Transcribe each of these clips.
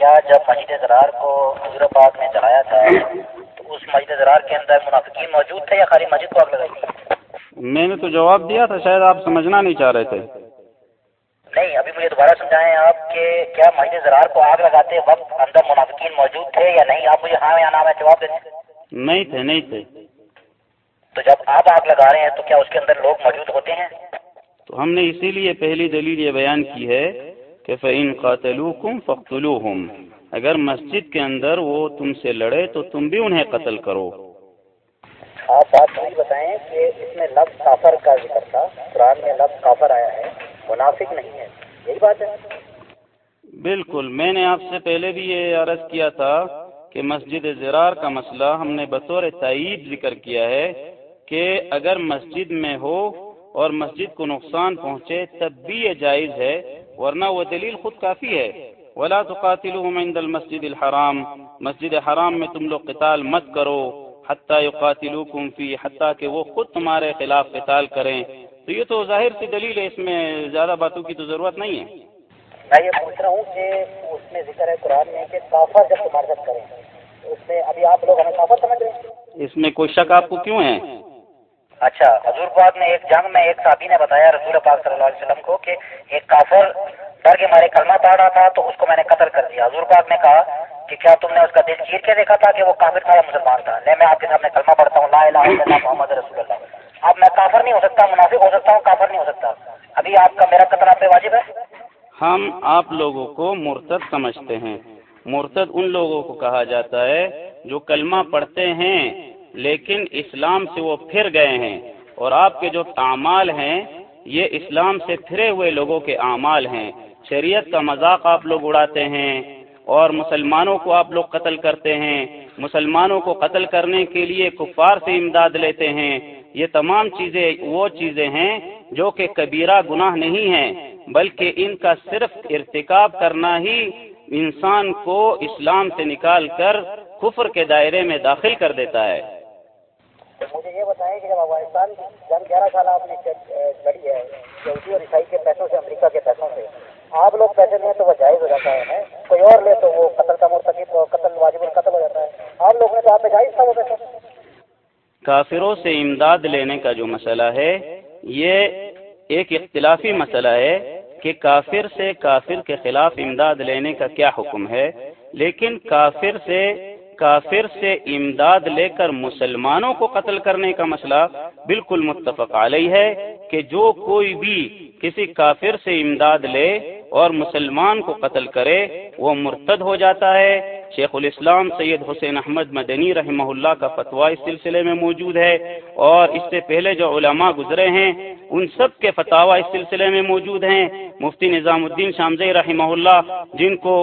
کیا جب مسجد زرار کو حضور پاک نے چلایا تھا تو اس مسجد زرار کے اندر منافقین موجود تھے یا خالی مسجد کو آگ لگائی تھی؟ میں نے تو جواب دیا تھا شاید آپ سمجھنا نہیں چاہ رہے تھے۔ نہیں ابھی مجھے دوبارہ سمجھائیں آپ کہ کیا مسجد زرار کو آگ لگاتے وقت اندر منافقین موجود تھے یا نہیں؟ آپ مجھے ہاں یا نام ہے جواب دیں نہیں تھے نہیں تھے۔ تو جب آپ آگ لگا رہے ہیں تو کیا اس کے اندر لوگ موجود ہوتے ہیں؟ تو ہم نے اسی لیے پہلی دلیل یہ بیان کی ہے کہ فعین قاتل فخلو اگر مسجد کے اندر وہ تم سے لڑے تو تم بھی انہیں قتل کرو۔ آپ بات صحیح بتائیں کہ اس میں لفظ کافر کا ذکر تھا۔ قرآن میں لفظ کافر آیا ہے۔ منافق نہیں ہے۔ یہی بات ہے۔ بالکل۔ میں نے آپ سے پہلے بھی یہ عرض کیا تھا کہ مسجد زرار کا مسئلہ ہم نے بطور تائید ذکر کیا ہے کہ اگر مسجد میں ہو اور مسجد کو نقصان پہنچے تب بھی یہ جائز ہے ورنہ وہ دلیل خود کافی ہے۔ ولا تقاتلهم عند المسجد الحرام۔ مسجد حرام میں تم لوگ قتال مت کرو۔ حتیٰ يقاتلوكم فی حتیٰ کہ وہ خود تمہارے خلاف قتال کریں۔ تو یہ تو ظاہر سی دلیل ہے اس میں زیادہ باتوں کی تو ضرورت نہیں ہے۔ میں یہ پوچھ رہا ہوں کہ اس میں ذکر ہے قرآن میں کہ کافر جب ساتھ کریں۔ اس میں ابھی آپ لوگ ہمیں کافر سمجھ رہے ہیں؟ اس میں کوئی شک آپ کو کیوں ہے؟ اچھا حضور پاک نے ایک جنگ میں ایک صحابی نے بتایا رسول پاک صلی اللہ علیہ وسلم کو کہ ایک کافر ڈر کے مارے کلمہ پڑھ رہا تھا تو اس کو میں نے قتل کر دیا۔ حضور پاک نے کہا کہ کیا تم نے اس کا دل چیر کے دیکھا تھا کہ وہ کافر تھا یا مسلمان تھا؟ نہیں، میں آپ کے سامنے کلمہ پڑھتا ہوں۔ لا الہ الا اللہ محمد رسول اللہ۔ اب میں کافر نہیں ہو سکتا، منافق ہو سکتا ہوں، کافر نہیں ہو سکتا۔ ابھی آپ کا میرا قتل آپ پہ واجب ہے؟ ہم آپ لوگوں کو مرتد سمجھتے ہیں۔ مرتد ان لوگوں کو کہا جاتا ہے جو کلمہ پڑھتے ہیں لیکن اسلام سے وہ پھر گئے ہیں اور آپ کے جو اعمال ہیں، یہ اسلام سے پھرے ہوئے لوگوں کے اعمال ہیں۔ شریعت کا مذاق آپ لوگ اڑاتے ہیں اور مسلمانوں کو آپ لوگ قتل کرتے ہیں۔ مسلمانوں کو قتل کرنے کے لیے کفار سے امداد لیتے ہیں۔ یہ تمام چیزیں، وہ چیزیں ہیں جو کہ کبیرہ گناہ نہیں ہیں، بلکہ ان کا صرف ارتکاب کرنا ہی انسان کو اسلام سے نکال کر کفر کے دائرے میں داخل کر دیتا ہے۔ تو مجھے یہ بتائیں کہ جب افغانستان کی جنگ گیارہ سال آپ نے لڑی ہے یہودی اور عیسائی کے پیسوں سے، امریکہ کے پیسوں سے، آپ لوگ پیسے لیں تو وہ جائز ہو جاتا ہے کوئی اور لے تو وہ قتل کا مرتکب قتل واجب القتل ہو جاتا ہے۔ آپ لوگ نے تو آپ جائز تھا وہ پیسہ۔ کافروں سے امداد لینے کا جو مسئلہ ہے، یہ ایک اختلافی مسئلہ ہے کہ کافر سے کافر کے خلاف امداد لینے کا کیا حکم ہے، لیکن کافر سے کافر سے امداد لے کر مسلمانوں کو قتل کرنے کا مسئلہ بالکل متفق علیہ ہے کہ جو کوئی بھی کسی کافر سے امداد لے اور مسلمان کو قتل کرے، وہ مرتد ہو جاتا ہے۔ شیخ الاسلام سید حسین احمد مدنی رحمہ اللہ کا فتویٰ اس سلسلے میں موجود ہے اور اس سے پہلے جو علماء گزرے ہیں، ان سب کے فتوا اس سلسلے میں موجود ہیں۔ مفتی نظام الدین شامزی رحمہ اللہ، جن کو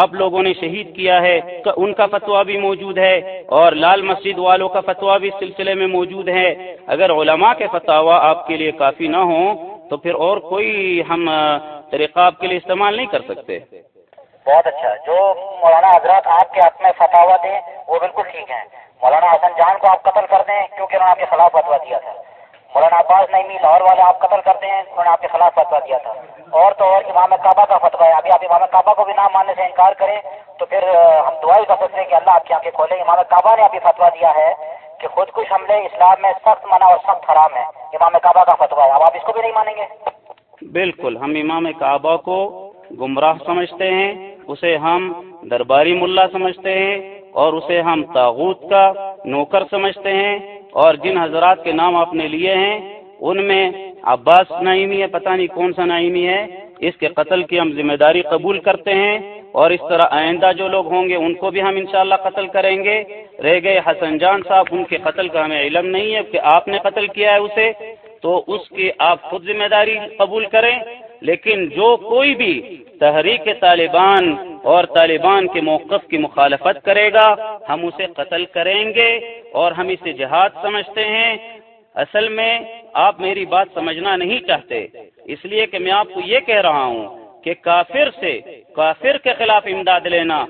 آپ لوگوں نے شہید کیا ہے، ان کا فتویٰ بھی موجود ہے اور لال مسجد والوں کا فتویٰ بھی اس سلسلے میں موجود ہے۔ اگر علماء کے فتوا آپ کے لیے کافی نہ ہوں، تو پھر اور کوئی ہم طریقہ آپ کے لیے استعمال نہیں کر سکتے۔ بہت اچھا جو مولانا حضرات آپ کے حق میں فتوا دیں، وہ بالکل ٹھیک ہیں۔ مولانا حسن جان کو آپ قتل کر دیں، کیونکہ انہوں نے آپ کے خلاف فتوا دیا تھا۔ مولانا عباس نئی لاہور والے آپ قتل کرتے ہیں انہوں نے آپ کے خلاف فتوا دیا تھا۔ اور تو اور امام کعبہ کا فتوا ہے۔ ابھی آپ امام کعبہ کو بھی نہ ماننے سے انکار کریں، تو پھر ہم دعائی کر سکتے ہیں کہ اللہ آپ کی آنکھیں کھولے امام کعبہ نے ابھی فتوا دیا ہے کہ خود کش حملے اسلام میں سخت منع اور سخت حرام ہے امام کعبہ کا فتوا ہے۔ اب آپ اس کو بھی نہیں مانیں گے؟ بالکل، ہم امام کعبہ کو گمراہ سمجھتے ہیں، اسے ہم درباری ملا سمجھتے ہیں اور اسے ہم تاغوت کا نوکر سمجھتے ہیں اور جن حضرات کے نام آپ نے لیے ہیں، ان میں عباس نعیمی ہے، پتہ نہیں کون سا نعیمی ہے۔ اس کے قتل کی ہم ذمہ داری قبول کرتے ہیں اور اس طرح آئندہ جو لوگ ہوں گے، ان کو بھی ہم انشاءاللہ قتل کریں گے۔ رہ گئے حسن جان صاحب، ان کے قتل کا ہمیں علم نہیں ہے کہ آپ نے قتل کیا ہے اسے۔ تو اس کی آپ خود ذمہ داری قبول کریں۔ لیکن جو کوئی بھی تحریک طالبان اور طالبان کے موقف کی مخالفت کرے گا، ہم اسے قتل کریں گے اور ہم اسے جہاد سمجھتے ہیں۔ اصل میں آپ میری بات سمجھنا نہیں چاہتے، اس لیے کہ میں آپ کو یہ کہہ رہا ہوں کہ کافر سے، کافر کے خلاف امداد لینا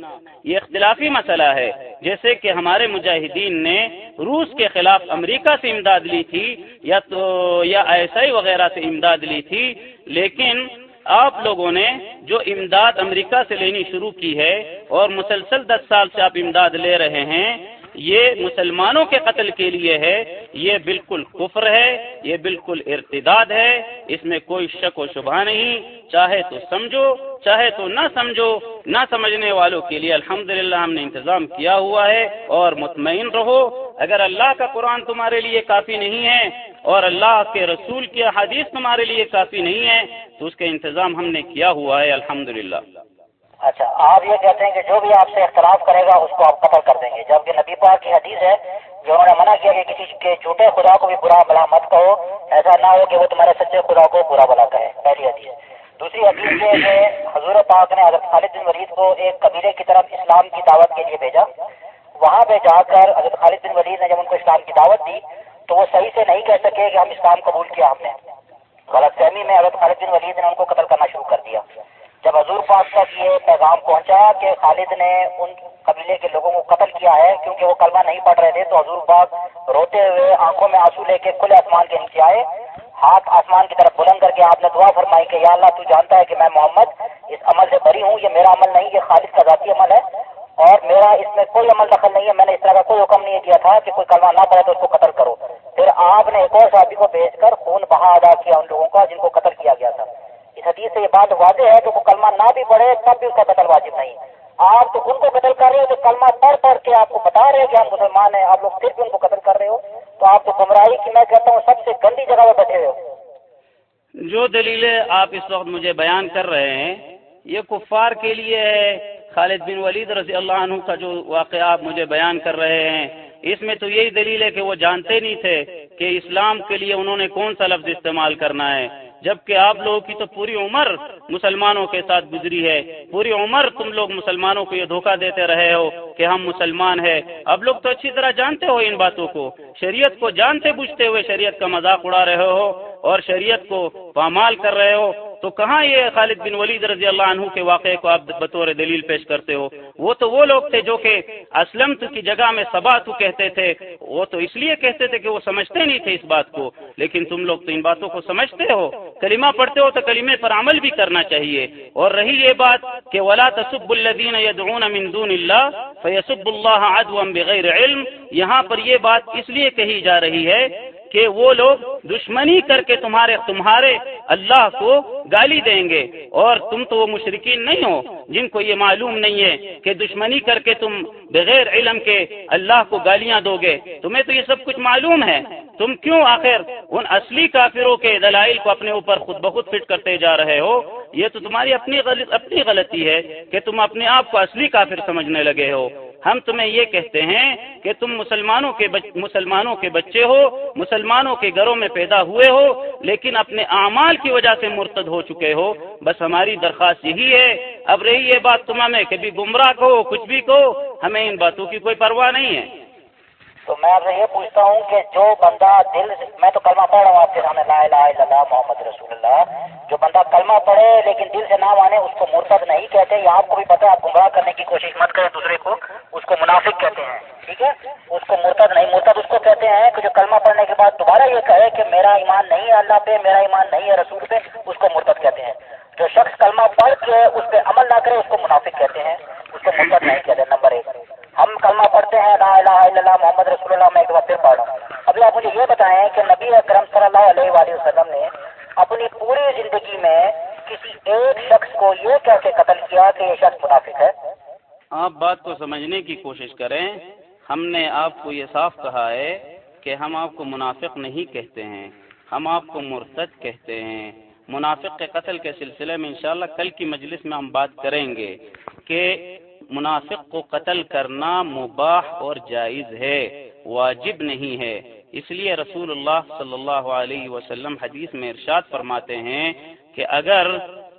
یہ اختلافی مسئلہ ہے۔ جیسے کہ ہمارے مجاہدین نے روس کے خلاف امریکہ سے امداد لی تھی یا تو، یا ایسائی وغیرہ سے امداد لی تھی، لیکن آپ لوگوں نے جو امداد امریکہ سے لینی شروع کی ہے اور مسلسل دس سال سے آپ امداد لے رہے ہیں یہ مسلمانوں کے قتل کے لیے ہے، یہ بالکل کفر ہے، یہ بالکل ارتداد ہے، اس میں کوئی شک و شبہ نہیں، چاہے تو سمجھو، چاہے تو نہ سمجھو، نہ سمجھنے والوں کے لیے الحمد ہم نے انتظام کیا ہوا ہے اور مطمئن رہو، اگر اللہ کا قرآن تمہارے لیے کافی نہیں ہے اور اللہ کے رسول کی حدیث تمہارے لیے کافی نہیں ہے، تو اس کا انتظام ہم نے کیا ہوا ہے الحمد اچھا آپ یہ کہتے ہیں کہ جو بھی آپ سے اختلاف کرے گا، اس کو آپ قتل کر دیں گے۔ جبکہ نبی پاک کی حدیث ہے جو انہوں نے منع کیا کہ کسی کے جھوٹے خدا کو بھی برا بلا مت کہو۔ ایسا نہ ہو کہ وہ تمہارے سچے خدا کو برا بلا کہے۔ پہلی حدیث۔ دوسری حدیث یہ ہے حضور پاک نے حضرت خالد بن ولید کو ایک قبیلے کی طرف اسلام کی دعوت کے لیے بھیجا۔ وہاں پہ جا کر حضرت خالد بن ولید نے جب ان کو اسلام کی دعوت دی، تو وہ صحیح سے نہیں کہہ سکے کہ ہم اسلام قبول کیا ہم نے۔ غلط فہمی میں حضرت خالد بن ولید نے ان کو قتل کرنا شروع کر دیا۔ جب حضور پاک تک یہ پیغام پہنچا کہ خالد نے ان قبیلے کے لوگوں کو قتل کیا ہے، کیونکہ وہ کلمہ نہیں پڑھ رہے تھے، تو حضور پاک روتے ہوئے آنکھوں میں آنسو لے کے کھلے آسمان کے نیچے آئے۔ ہاتھ آسمان کی طرف بلند کر کے آپ نے دعا فرمائی کہ یا اللہ تو جانتا ہے کہ میں محمد اس عمل سے بری ہوں، یہ میرا عمل نہیں، یہ خالد کا ذاتی عمل ہے۔ اور میرا اس میں کوئی عمل دخل نہیں ہے، میں نے اس طرح کا کوئی حکم نہیں کیا تھا کہ کوئی کلمہ نہ پڑے تو اس کو قتل کرو۔ پھر آپ نے ایک اور شادی کو بھیج کر خون بہا ادا کیا ان لوگوں کا، جن کو قتل کیا گیا تھا۔ اس حدیث سے یہ بات واضح ہے کہ وہ کلمہ نہ بھی پڑھے، تب بھی اس کا قتل واجب نہیں۔ آپ تو ان کو قتل کر رہے ہو تو کلمہ پڑھ پڑھ کے آپ کو بتا رہے ہیں کہ ہم مسلمان ہیں، آپ لوگ پھر بھی ان کو قتل کر رہے ہو۔ تو آپ تو گمراہی کی، میں کہتا ہوں سب سے گندی جگہ میں بیٹھے ہوئے ہو۔ جو دلیلیں آپ اس وقت مجھے بیان کر رہے ہیں، یہ کفار کے لیے ہے۔ خالد بن ولید رضی اللہ عنہ کا جو واقعہ آپ مجھے بیان کر رہے ہیں، اس میں تو یہی دلیل ہے کہ وہ جانتے نہیں تھے کہ اسلام کے لیے انہوں نے کون سا لفظ استعمال کرنا ہے۔ جبکہ آپ لوگوں کی تو پوری عمر مسلمانوں کے ساتھ گزری ہے۔ پوری عمر تم لوگ مسلمانوں کو یہ دھوکہ دیتے رہے ہو کہ ہم مسلمان ہیں۔ اب لوگ تو اچھی طرح جانتے ہو ان باتوں کو۔ شریعت کو جانتے بوجھتے ہوئے شریعت کا مذاق اڑا رہے ہو اور شریعت کو پامال کر رہے ہو۔ تو کہاں یہ خالد بن ولید رضی اللہ عنہ کے واقعے کو آپ بطور دلیل پیش کرتے ہو؟ وہ تو وہ لوگ تھے جو کہ اسلم کی جگہ میں سبا تو کہتے تھے، وہ تو اس لیے کہتے تھے کہ وہ سمجھتے نہیں تھے اس بات کو۔ لیکن تم لوگ تو ان باتوں کو سمجھتے ہو۔ کلمہ پڑھتے ہو تو کلمے پر عمل بھی کرنا چاہیے۔ اور رہی یہ بات کہ ولا تصب الدین یدعون من دون اللہ فیسب اللہ عدوا بغیر علم۔ یہاں پر یہ بات اس لیے کہی جا رہی ہے کہ وہ لوگ دشمنی کر کے تمہارے تمہارے اللہ کو گالی دیں گے۔ اور تم تو وہ مشرقین نہیں ہو جن کو یہ معلوم نہیں ہے کہ دشمنی کر کے تم بغیر علم کے اللہ کو گالیاں دو گے۔ تمہیں تو یہ سب کچھ معلوم ہے۔ تم کیوں آخر ان اصلی کافروں کے دلائل کو اپنے اوپر خود بخود فٹ کرتے جا رہے ہو؟ یہ تو تمہاری اپنی اپنی غلطی ہے کہ تم اپنے آپ کو اصلی کافر سمجھنے لگے ہو۔ ہم تمہیں یہ کہتے ہیں کہ تم مسلمانوں کے بچ... مسلمانوں کے بچے ہو، مسلمانوں کے گھروں میں پیدا ہوئے ہو، لیکن اپنے اعمال کی وجہ سے مرتد ہو چکے ہو۔ بس ہماری درخواست یہی ہے، اب رہی یہ بات تمہیں کبھی گمراہ کہو، کچھ بھی کہو، ہمیں ان باتوں کی کوئی پرواہ نہیں ہے۔ تو میں آپ سے یہ پوچھتا ہوں کہ جو بندہ دل میں تو کلمہ پڑھ رہا ہوں، آپ کے سامنے لا الہ الا اللہ محمد رسول اللہ۔ جو بندہ کلمہ پڑھے لیکن دل سے نہ مانے، اس کو مرتد نہیں کہتے یہ آپ کو بھی پتہ ہے، آپ گمراہ کرنے کی کوشش مت کریں دوسرے کو، اس کو منافق کہتے ہیں، ٹھیک ہے؟ اس کو مرتد نہیں مرتد اس کو کہتے ہیں کہ جو کلمہ پڑھنے کے بعد دوبارہ یہ کہے کہ میرا ایمان نہیں ہے اللہ پہ، میرا ایمان نہیں ہے رسول پہ اس کو مرتد کہتے ہیں جو شخص کلمہ پڑھ کے اس پہ عمل نہ کرے اس کو منافق کہتے ہیں اس کو مرتد نہیں کہتے نمبر ایک ہم کلمہ پڑھتے ہیں لا الہ الا اللہ محمد رسول اللہ میں ایک بار پھر پڑھ رہا ہوں ابھی آپ مجھے یہ بتائیں کہ نبی اکرم صلی اللہ علیہ وآلہ وسلم نے اپنی پوری زندگی میں کسی ایک شخص کو یہ کہہ کے قتل کیا کہ یہ شخص منافق ہے آپ بات کو سمجھنے کی کوشش کریں، ہم نے آپ کو یہ صاف کہا ہے کہ ہم آپ کو منافق نہیں کہتے ہیں، ہم آپ کو مرتد کہتے ہیں۔ منافق کے قتل کے سلسلے میں انشاءاللہ کل کی مجلس میں ہم بات کریں گے کہ منافق کو قتل کرنا مباح اور جائز ہے، واجب نہیں ہے۔ اس لیے رسول اللہ صلی اللہ علیہ وسلم حدیث میں ارشاد فرماتے ہیں کہ اگر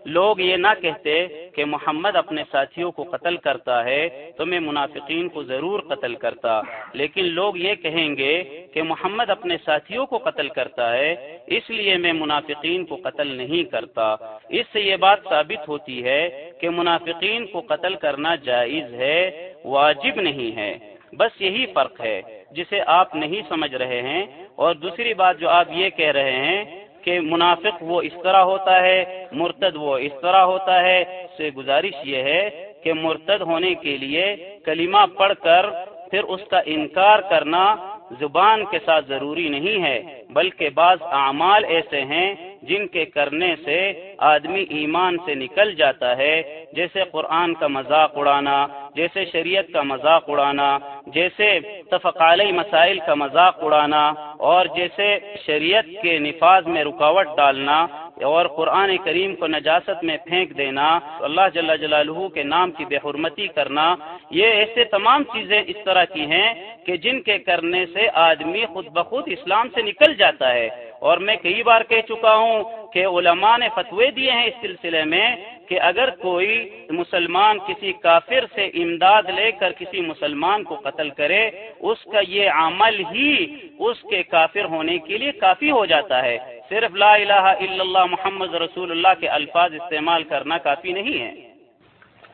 لوگ یہ نہ کہتے کہ محمد اپنے ساتھیوں کو قتل کرتا ہے تو میں منافقین کو ضرور قتل کرتا۔ لیکن لوگ یہ کہیں گے کہ محمد اپنے ساتھیوں کو قتل کرتا ہے، اس لیے میں منافقین کو قتل نہیں کرتا۔ اس سے یہ بات ثابت ہوتی ہے کہ منافقین کو قتل کرنا جائز ہے، واجب نہیں ہے۔ بس یہی فرق ہے، جسے آپ نہیں سمجھ رہے ہیں۔ اور دوسری بات جو آپ یہ کہہ رہے ہیں کہ منافق وہ اس طرح ہوتا ہے، مرتد وہ اس طرح ہوتا ہے۔ سے گزارش یہ ہے کہ مرتد ہونے کے لیے کلمہ پڑھ کر پھر اس کا انکار کرنا زبان کے ساتھ ضروری نہیں ہے۔ بلکہ بعض اعمال ایسے ہیں جن کے کرنے سے آدمی ایمان سے نکل جاتا ہے، جیسے قرآن کا مذاق اڑانا، جیسے شریعت کا مذاق اڑانا، جیسے تفقالی مسائل کا مذاق اڑانا، اور جیسے شریعت کے نفاذ میں رکاوٹ ڈالنا اور قرآن کریم کو نجاست میں پھینک دینا، اللہ جل جلالہ کے نام کی بے حرمتی کرنا، یہ ایسے تمام چیزیں اس طرح کی ہیں کہ جن کے کرنے سے آدمی خود بخود اسلام سے نکل جاتا جاتا ہے۔ اور میں کئی بار کہہ چکا ہوں کہ علماء نے فتوے دیے ہیں اس سلسلے میں کہ اگر کوئی مسلمان کسی کافر سے امداد لے کر کسی مسلمان کو قتل کرے، اس کا یہ عمل ہی اس کے کافر ہونے کے لیے کافی ہو جاتا ہے۔ صرف لا الہ الا اللہ محمد رسول اللہ کے الفاظ استعمال کرنا کافی نہیں ہے۔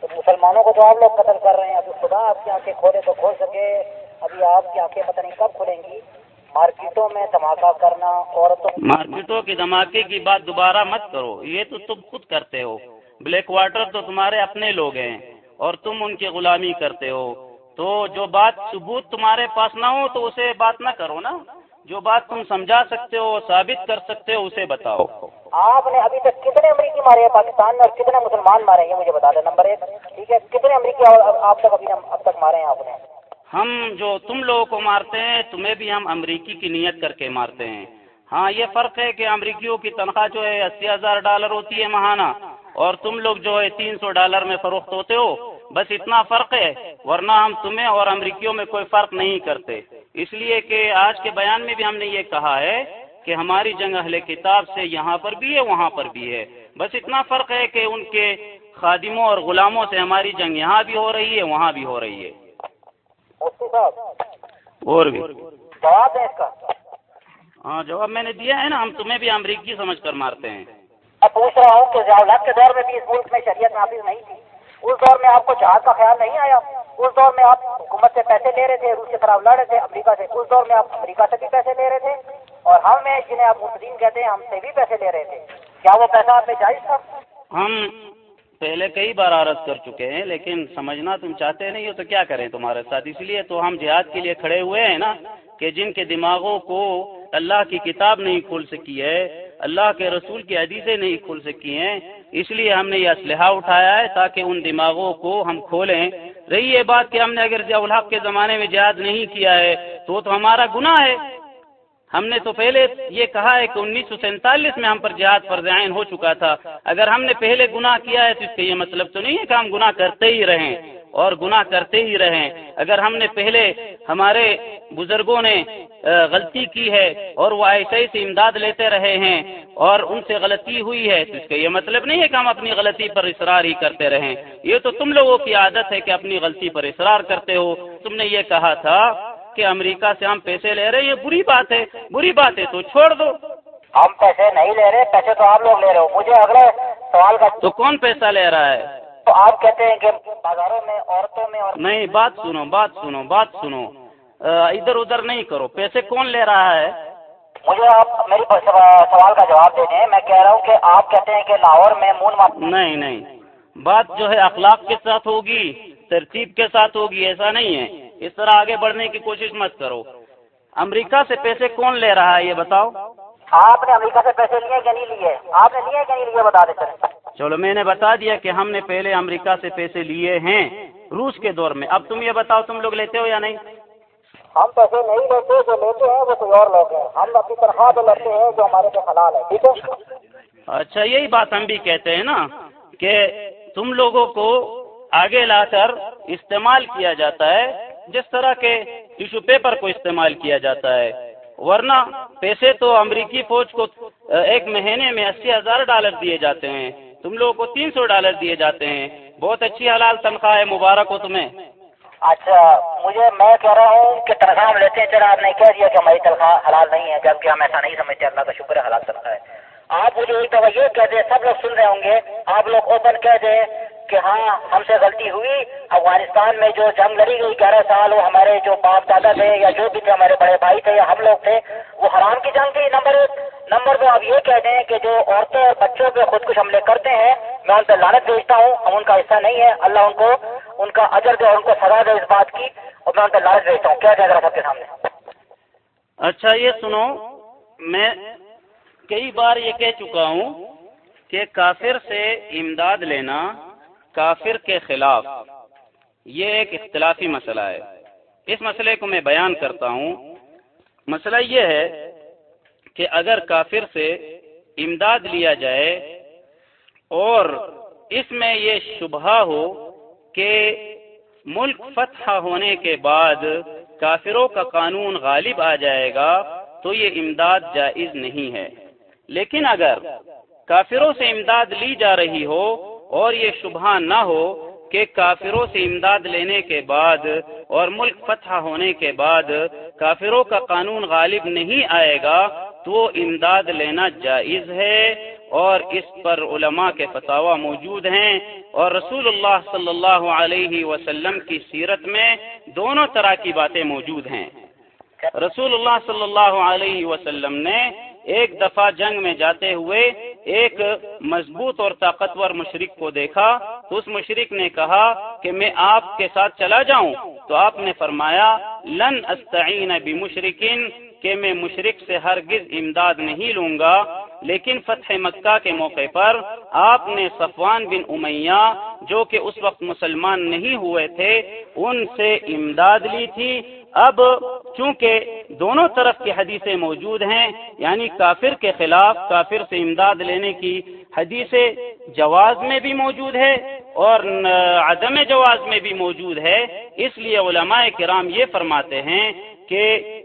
تو مسلمانوں کو جو آپ لوگ قتل کر رہے ہیں ابھی خدا آپ کی آنکھیں کھولے تو کھول سکے۔ ابھی آپ کی آنکھیں پتہ نہیں کب کھلیں گی۔ مارکیٹوں میں دھماکہ کرنا عورتوں مارکیٹوں کے دھماکے کی بات دوبارہ مت کرو یہ تو تم خود کرتے ہو۔ بلیک واٹر تو تمہارے اپنے لوگ ہیں اور تم ان کی غلامی کرتے ہو۔ تو جو بات ثبوت تمہارے پاس نہ ہو تو اسے بات نہ کرو نا۔ جو بات تم سمجھا سکتے ہو ثابت کر سکتے ہو اسے بتاؤ۔ آپ نے ابھی تک کتنے امریکی مارے ہیں پاکستان میں اور کتنے مسلمان مارے ہیں مجھے بتا دیں۔ نمبر ایک ٹھیک ہے کتنے امریکی آپ تک ابھی اب تک مارے ہیں آپ نے؟ ہم جو تم لوگوں کو مارتے ہیں، تمہیں بھی ہم امریکی کی نیت کر کے مارتے ہیں۔ ہاں یہ فرق ہے کہ امریکیوں کی تنخواہ جو ہے، اسی ہزار ڈالر ہوتی ہے ماہانہ۔ اور تم لوگ جو ہے، تین سو ڈالر میں فروخت ہوتے ہو۔ بس اتنا فرق ہے، ورنہ ہم تمہیں اور امریکیوں میں کوئی فرق نہیں کرتے۔ اس لیے کہ آج کے بیان میں بھی ہم نے یہ کہا ہے کہ ہماری جنگ اہل کتاب سے یہاں پر بھی ہے، وہاں پر بھی ہے۔ بس اتنا فرق ہے کہ ان کے خادموں اور غلاموں سے ہماری جنگ یہاں بھی ہو رہی ہے، وہاں بھی ہو رہی ہے۔ اور بھی۔ جواب ہے اس کا۔ ہاں جواب میں نے دیا ہے نا ہم تمہیں بھی امریکی سمجھ کر مارتے ہیں۔ میں پوچھ رہا ہوں کہ ضیاء کے دور میں بھی اس ملک میں شریعت نافذ نہیں تھی اس دور میں آپ کو جہاز کا خیال نہیں آیا؟ اس دور میں آپ حکومت سے پیسے لے رہے تھے روس کے خلاف لڑ رہے تھے امریکہ سے اس دور میں آپ امریکہ سے بھی پیسے لے رہے تھے۔ اور ہم جنہیں آپ مسلم کہتے ہیں ہم سے بھی پیسے لے رہے تھے۔ کیا وہ پیسہ آپ پہ جائز تھا؟ ہم پہلے کئی بار عرض کر چکے ہیں، لیکن سمجھنا تم چاہتے نہیں ہو تو کیا کریں تمہارے ساتھ؟ اس لیے تو ہم جہاد کے لیے کھڑے ہوئے ہیں نا کہ جن کے دماغوں کو اللہ کی کتاب نہیں کھول سکی ہے، اللہ کے رسول کی حدیثیں نہیں کھل سکی ہیں، اس لیے ہم نے یہ اسلحہ اٹھایا ہے تاکہ ان دماغوں کو ہم کھولیں۔ رہی یہ بات کہ ہم نے اگر ضیاء الحق کے زمانے میں جہاد نہیں کیا ہے تو تو ہمارا گناہ ہے۔ ہم نے تو پہلے یہ کہا ہے کہ انیس سو سینتالیس میں ہم پر جہاد پر عین ہو چکا تھا۔ اگر ہم نے پہلے گناہ کیا ہے تو اس کا یہ مطلب تو نہیں ہے کہ ہم گناہ کرتے ہی رہیں اور گناہ کرتے ہی رہیں۔ اگر ہم نے پہلے ہمارے بزرگوں نے غلطی کی ہے اور وہ ایسے ہی سے امداد لیتے رہے ہیں اور ان سے غلطی ہوئی ہے تو اس کا یہ مطلب نہیں ہے کہ ہم اپنی غلطی پر اصرار ہی کرتے رہیں۔ یہ تو تم لوگوں کی عادت ہے کہ اپنی غلطی پر اصرار کرتے ہو۔ تم نے یہ کہا تھا کہ امریکہ سے ہم پیسے لے رہے ہیں یہ بری بات ہے بری بات ہے تو چھوڑ دو۔ ہم پیسے نہیں لے رہے پیسے تو آپ لوگ لے رہے ہو۔ مجھے اگلے سوال کا تو کون پیسہ لے رہا ہے؟ تو آپ کہتے ہیں کہ بازاروں میں عورتوں میں اور نہیں بات سنو بات سنو بات سنو۔ ادھر ادھر نہیں کرو۔ پیسے کون لے رہا ہے؟ مجھے آپ میری سوال کا جواب دے دیں میں کہہ رہا ہوں کہ آپ کہتے ہیں کہ لاہور میں مون نہیں نہیں۔ بات جو ہے اخلاق کے ساتھ ہوگی ترتیب کے ساتھ ہوگی ایسا نہیں ہے۔ اس طرح آگے بڑھنے کی کوشش مت کرو۔ امریکہ سے پیسے کون لے رہا ہے یہ بتاؤ؟ آپ نے امریکہ سے پیسے لیے کہ نہیں لیے؟ آپ نے لیے کہ نہیں لیے بتا دیں چلو میں نے بتا دیا کہ ہم نے پہلے امریکہ سے پیسے لیے ہیں روس کے دور میں۔ اب تم یہ بتاؤ تم لوگ لیتے ہو یا نہیں؟ ہم پیسے نہیں لیتے جو لیتے ہیں وہ کوئی اور لوگ ہیں۔ ہم اپنی تنخواہ تو لیتے ہیں جو ہمارے پہ حلال ہے ٹھیک ہے؟ اچھا یہی بات ہم بھی کہتے ہیں نا کہ تم لوگوں کو آگے لا کر استعمال کیا جاتا ہے جس طرح کے ٹیشو پیپر کو استعمال کیا جاتا ہے۔ ورنہ پیسے تو امریکی فوج کو ایک مہینے میں اسی ہزار ڈالر دیے جاتے ہیں۔ تم لوگوں کو تین سو ڈالر دیے جاتے ہیں۔ بہت اچھی حلال تنخواہ ہے، مبارک ہو تمہیں۔ اچھا مجھے، میں کہہ رہا ہوں کہ تنخواہ ہم لیتے ہیں۔ چلا آپ نے کہہ دیا کہ ہماری تنخواہ حلال نہیں ہے، جبکہ ہم ایسا نہیں سمجھتے۔ اللہ کا شکر ہے، حلال تنخواہ ہے۔ آپ مجھے ایک دفعہ یہ کہہ دیں، سب لوگ سن رہے ہوں گے۔ آپ لوگ اوپن کہہ دیں۔ کہ ہاں ہم سے غلطی ہوئی۔ افغانستان میں جو جنگ لڑی گئی، گیارہ سال وہ ہمارے جو باپ دادا تھے یا جو بھی تھے، ہمارے بڑے بھائی تھے یا ہم لوگ تھے، وہ حرام کی جنگ تھی۔ نمبر ایک۔ نمبر دو، آپ یہ کہہ دیں کہ جو عورتوں اور بچوں پہ خود کچھ حملے کرتے ہیں، میں ان پہ لانت بھیجتا ہوں۔ ہم ان کا حصہ نہیں ہے۔ اللہ ان کو، ان کا اجر دے ان کو سزا دے اس بات کی۔ اور میں ان پہ لانت بھیجتا ہوں۔ کیا کہہ رہا سب کے سامنے؟ اچھا یہ سنو۔ میں کئی بار یہ کہہ چکا ہوں کہ کافر سے امداد لینا کافر کے خلاف۔ یہ ایک اختلافی مسئلہ ہے۔ اس مسئلے کو میں بیان کرتا ہوں۔ مسئلہ یہ ہے کہ اگر کافر سے امداد لیا جائے اور اس میں یہ شبہ ہو کہ ملک فتح ہونے کے بعد کافروں کا قانون غالب آ جائے گا تو یہ امداد جائز نہیں ہے۔ لیکن اگر کافروں سے امداد لی جا رہی ہو اور یہ شبہ نہ ہو کہ کافروں سے امداد لینے کے بعد اور ملک فتح ہونے کے بعد کافروں کا قانون غالب نہیں آئے گا تو امداد لینا جائز ہے اور اس پر علماء کے فتوا موجود ہیں اور رسول اللہ صلی اللہ علیہ وسلم کی سیرت میں دونوں طرح کی باتیں موجود ہیں۔ رسول اللہ صلی اللہ علیہ وسلم نے ایک دفعہ جنگ میں جاتے ہوئے ایک مضبوط اور طاقتور مشرق کو دیکھا تو اس مشرق نے کہا کہ میں آپ کے ساتھ چلا جاؤں تو آپ نے فرمایا، لن استعین بمشرکین کہ میں مشرق سے ہرگز امداد نہیں لوں گا، لیکن فتح مکہ کے موقع پر آپ نے صفوان بن امیہ جو کہ اس وقت مسلمان نہیں ہوئے تھے، ان سے امداد لی تھی۔ اب چونکہ دونوں طرف کی حدیثیں موجود ہیں یعنی کافر کے خلاف کافر سے امداد لینے کی حدیث جواز میں بھی موجود ہے اور عدم جواز میں بھی موجود ہے۔ اس لیے علماء کرام یہ فرماتے ہیں کہ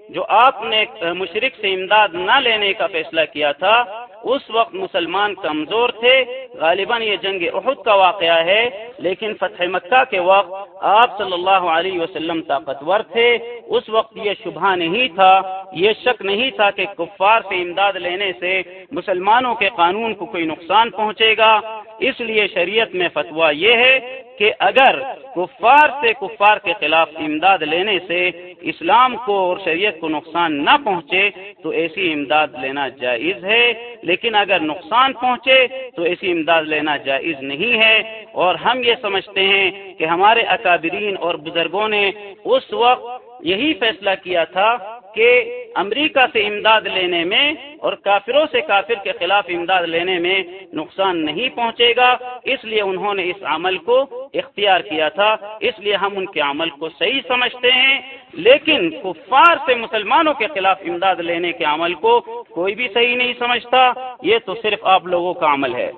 جو آپ نے مشرق سے امداد نہ لینے کا فیصلہ کیا تھا اس وقت مسلمان کمزور تھے۔ غالباً یہ جنگ احد کا واقعہ ہے، لیکن فتح مکہ کے وقت آپ صلی اللہ علیہ وسلم طاقتور تھے۔ اس وقت یہ شبہ نہیں تھا۔ یہ شک نہیں تھا کہ کفار سے امداد لینے سے مسلمانوں کے قانون کو کوئی نقصان پہنچے گا۔ اس لیے شریعت میں فتویٰ یہ ہے کہ اگر کفار سے کفار کے خلاف امداد لینے سے اسلام کو اور شریعت کو نقصان نہ پہنچے تو ایسی امداد لینا جائز ہے۔ لیکن اگر نقصان پہنچے تو ایسی امداد لینا جائز نہیں ہے۔ اور ہم یہ سمجھتے ہیں کہ ہمارے اکابرین اور بزرگوں نے اس وقت یہی فیصلہ کیا تھا کہ امریکہ سے امداد لینے میں اور کافروں سے کافر کے خلاف امداد لینے میں نقصان نہیں پہنچے گا۔ اس لیے انہوں نے اس عمل کو اختیار کیا تھا۔ اس لیے ہم ان کے عمل کو صحیح سمجھتے ہیں۔ لیکن کفار سے مسلمانوں کے خلاف امداد لینے کے عمل کو کوئی بھی صحیح نہیں سمجھتا۔ یہ تو صرف آپ لوگوں کا عمل ہے۔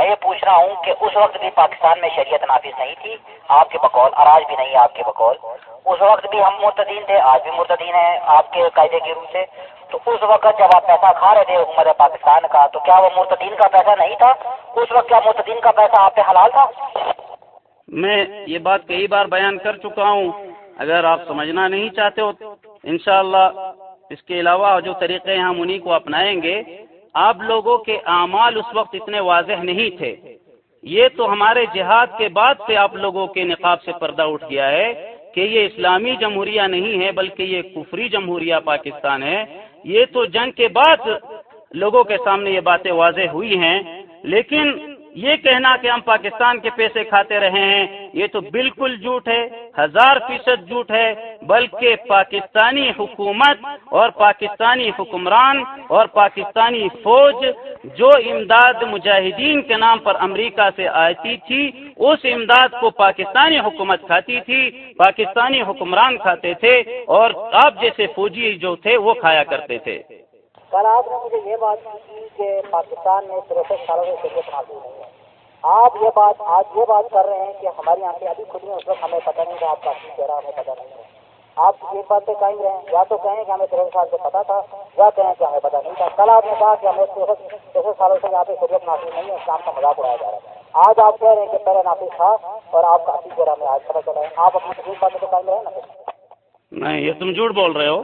میں یہ پوچھ رہا ہوں کہ اس وقت بھی پاکستان میں شریعت نافذ نہیں تھی، آپ کے بقول اور آج بھی نہیں، آپ کے بقول۔ اس وقت بھی ہم مرتدین تھے، آج بھی مرتدین ہیں، آپ کے قاعدے کے روح سے۔ تو اس وقت جب آپ پیسہ کھا رہے تھے حکومت پاکستان کا، تو کیا وہ مرتدین کا پیسہ نہیں تھا؟ اس وقت کیا مرتدین کا پیسہ آپ پہ حلال تھا؟ میں یہ بات کئی بار بیان کر چکا ہوں۔ اگر آپ سمجھنا نہیں چاہتے ہو، انشاءاللہ اس کے علاوہ جو طریقے ہم انہیں کو اپنائیں گے۔ آپ لوگوں کے اعمال اس وقت اتنے واضح نہیں تھے۔ یہ تو ہمارے جہاد کے بعد سے آپ لوگوں کے نقاب سے پردہ اٹھ گیا ہے کہ یہ اسلامی جمہوریہ نہیں ہے بلکہ یہ کفری جمہوریہ پاکستان ہے۔ یہ تو جنگ کے بعد لوگوں کے سامنے یہ باتیں واضح ہوئی ہیں، لیکن یہ کہنا کہ ہم پاکستان کے پیسے کھاتے رہے ہیں، یہ تو بالکل جھوٹ ہے، ہزار فیصد جھوٹ ہے، بلکہ پاکستانی حکومت اور پاکستانی حکمران اور پاکستانی فوج جو امداد مجاہدین کے نام پر امریکہ سے آتی تھی، اس امداد کو پاکستانی حکومت کھاتی تھی، پاکستانی حکمران کھاتے تھے اور آپ جیسے فوجی جو تھے وہ کھایا کرتے تھے۔ کل آپ نے مجھے یہ بات کی کہ پاکستان میں تریسٹھ سالوں سے شریعت نافذ نہیں ہے۔ آپ یہ بات آج یہ بات کر رہے ہیں کہ ہماری آنکھیں ابھی کھلی ہیں، اس وقت ہمیں پتہ نہیں تھا آپ کا چہرہ ہمیں پتہ نہیں ہے۔ آپ ایک بات پہ قائم رہیں یا تو کہیں کہ ہمیں تریسٹھ سال سے پتا تھا، یا کہیں کہ ہمیں پتہ نہیں تھا۔ کل آپ نے کہا کہ ہمیں تریسٹھ سالوں سے یہاں پہ شریعت نافذ نہیں ہے، اسلام کا مذاق اڑایا جا رہا ہے۔ آج آپ کہہ رہے ہیں کہ پہلے نافذ تھا اور آپ کا اصل چہرہ ہمیں آج پتہ چلا ہے۔ آپ اپنی تجربہ باتوں پہ قائم رہیں نا؟ نہیں، یہ تم جھوٹ بول رہے ہو۔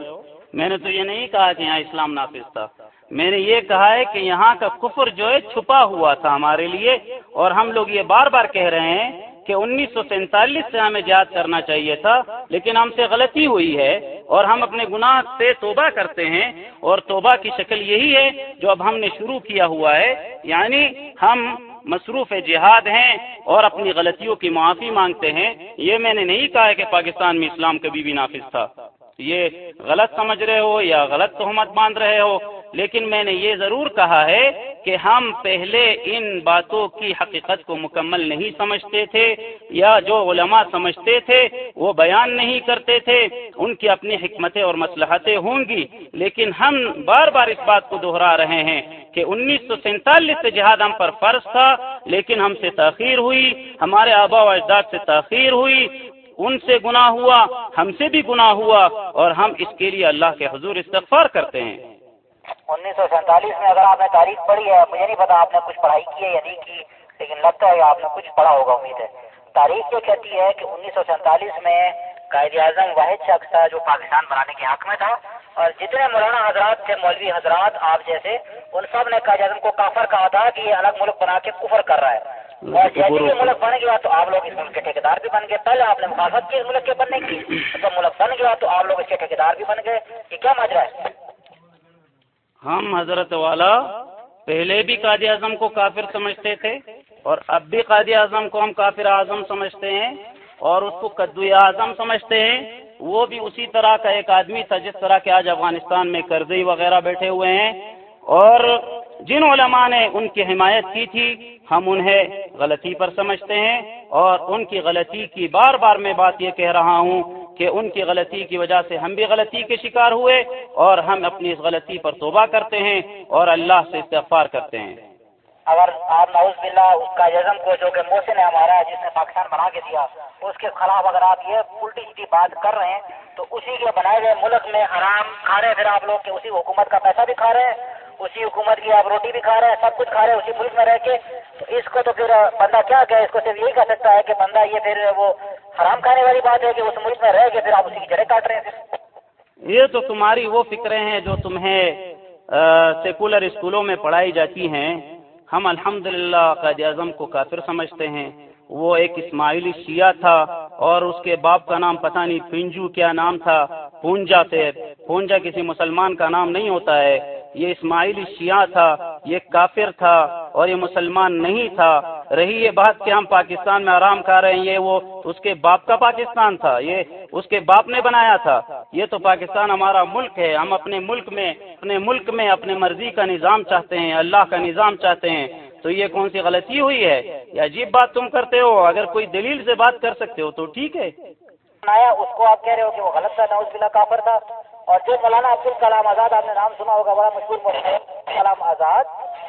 میں نے تو یہ نہیں کہا کہ یہاں اسلام نافذ تھا۔ میں نے یہ کہا ہے کہ یہاں کا کفر جو ہے چھپا ہوا تھا ہمارے لیے، اور ہم لوگ یہ بار بار کہہ رہے ہیں کہ انیس سو سینتالیس سے ہمیں جہاد کرنا چاہیے تھا، لیکن ہم سے غلطی ہوئی ہے، اور ہم اپنے گناہ سے توبہ کرتے ہیں۔ اور توبہ کی شکل یہی ہے جو اب ہم نے شروع کیا ہوا ہے۔ یعنی ہم مصروف جہاد ہیں اور اپنی غلطیوں کی معافی مانگتے ہیں۔ یہ میں نے نہیں کہا ہے کہ پاکستان میں اسلام کبھی بھی نافذ تھا۔ یہ غلط سمجھ رہے ہو یا غلط تہمت باندھ رہے ہو، لیکن میں نے یہ ضرور کہا ہے کہ ہم پہلے ان باتوں کی حقیقت کو مکمل نہیں سمجھتے تھے یا جو علماء سمجھتے تھے وہ بیان نہیں کرتے تھے، ان کی اپنی حکمتیں اور مسلحتیں ہوں گی۔ لیکن ہم بار بار اس بات کو دہرا رہے ہیں کہ انیس سو سینتالیس سے جہاد ہم پر فرض تھا، لیکن ہم سے تاخیر ہوئی، ہمارے آبا و اجداد سے تاخیر ہوئی ان سے گناہ ہوا، ہم سے بھی گناہ ہوا اور ہم اس کے لیے اللہ کے حضور استغفار کرتے ہیں۔ انیس سو سینتالیس میں اگر آپ نے تاریخ پڑھی ہے، مجھے نہیں پتا آپ نے کچھ پڑھائی کی ہے یا نہیں کی، لیکن لگتا ہے آپ نے کچھ پڑھا ہوگا، امید ہے۔ تاریخ یہ کہتی ہے کہ انیس سو سینتالیس میں قائد اعظم واحد شخص تھا جو پاکستان بنانے کے حق میں تھا، اور جتنے مولانا حضرات تھے، مولوی حضرات، آپ جیسے، ان سب نے قائد اعظم کو کافر کہا تھا کہ یہ الگ ملک بنا کے کفر کر رہا ہے۔ ملک بن گیا تو آپ لوگ اس ملک کے ٹھیکیدار بھی بن گئے۔ پہلے آپ نے مخالفت کی اس ملک کے بننے کی۔ تو ملک بن گیا تو آپ لوگ اس کے ٹھیکیدار بھی بن گئے۔ یہ کیا ماجرا ہے؟ ہم حضرت والا پہلے بھی قائد اعظم کو کافر سمجھتے تھے اور اب بھی قائد اعظم کو ہم کافر اعظم سمجھتے ہیں اور اس کو قدو اعظم سمجھتے ہیں۔ وہ بھی اسی طرح کا ایک آدمی تھا جس طرح کے آج افغانستان میں کرزئی وغیرہ بیٹھے ہوئے ہیں۔ اور جن علماء نے ان کی حمایت کی تھی، ہم انہیں غلطی پر سمجھتے ہیں اور ان کی غلطی کی بار بار میں بات یہ کہہ رہا ہوں کہ ان کی غلطی کی وجہ سے ہم بھی غلطی کے شکار ہوئے اور ہم اپنی اس غلطی پر توبہ کرتے ہیں اور اللہ سے استغفار کرتے ہیں۔ اگر آپ نوز بلّہ اس کا یزم کو جو کہ محسن ہے ہمارا جس نے پاکستان بنا کے دیا، اس کے خلاف اگر آپ یہ الٹی سیدھی بات کر رہے ہیں، تو اسی کے بنائے گئے ملک میں حرام کھا رہے ہیں۔ پھر آپ لوگ کہ اسی حکومت کا پیسہ بھی کھا رہے ہیں، اسی حکومت کی آپ روٹی بھی کھا رہے ہیں، سب کچھ کھا رہے ہیں، اسی ملک میں رہ کے۔ تو اس کو تو پھر بندہ کیا کہ اس کو صرف یہی کہہ سکتا ہے کہ بندہ یہ پھر وہ حرام کھانے والی بات ہے کہ اس ملک میں رہ کے پھر آپ اسی کی جڑیں کاٹ رہے ہیں یہ تو تمہاری وہ فکریں ہیں جو تمہیں سیکولر اسکولوں میں پڑھائی جاتی ہیں۔ ہم الحمد للہ قائد اعظم کو کافر سمجھتے ہیں۔ وہ ایک اسماعیلی شیعہ تھا اور اس کے باپ کا نام پتہ نہیں پنجو کیا نام تھا۔ پونجا سے پونجا کسی مسلمان کا نام نہیں ہوتا ہے۔ یہ اسماعیلی شیعہ تھا، یہ کافر تھا اور یہ مسلمان نہیں تھا۔ رہی یہ بات کہ ہم پاکستان میں آرام کھا رہے ہیں، یہ وہ اس کے باپ کا پاکستان تھا، یہ اس کے باپ نے بنایا تھا۔ یہ تو پاکستان ہمارا ملک ہے، ہم اپنے ملک میں، اپنے ملک میں اپنے مرضی کا نظام چاہتے ہیں، اللہ کا نظام چاہتے ہیں۔ تو یہ کون سی غلطی ہوئی ہے؟ یہ عجیب بات تم کرتے ہو، اگر کوئی دلیل سے بات کر سکتے ہو تو ٹھیک ہے۔ اس کو آپ کہہ رہے ہو کہ وہ غلط تھا نوز بلا کافر تھا۔ اور جو مولانا عبد الکلام آزاد، آپ نے نام سنا ہوگا، بڑا مشہور کلام آزاد۔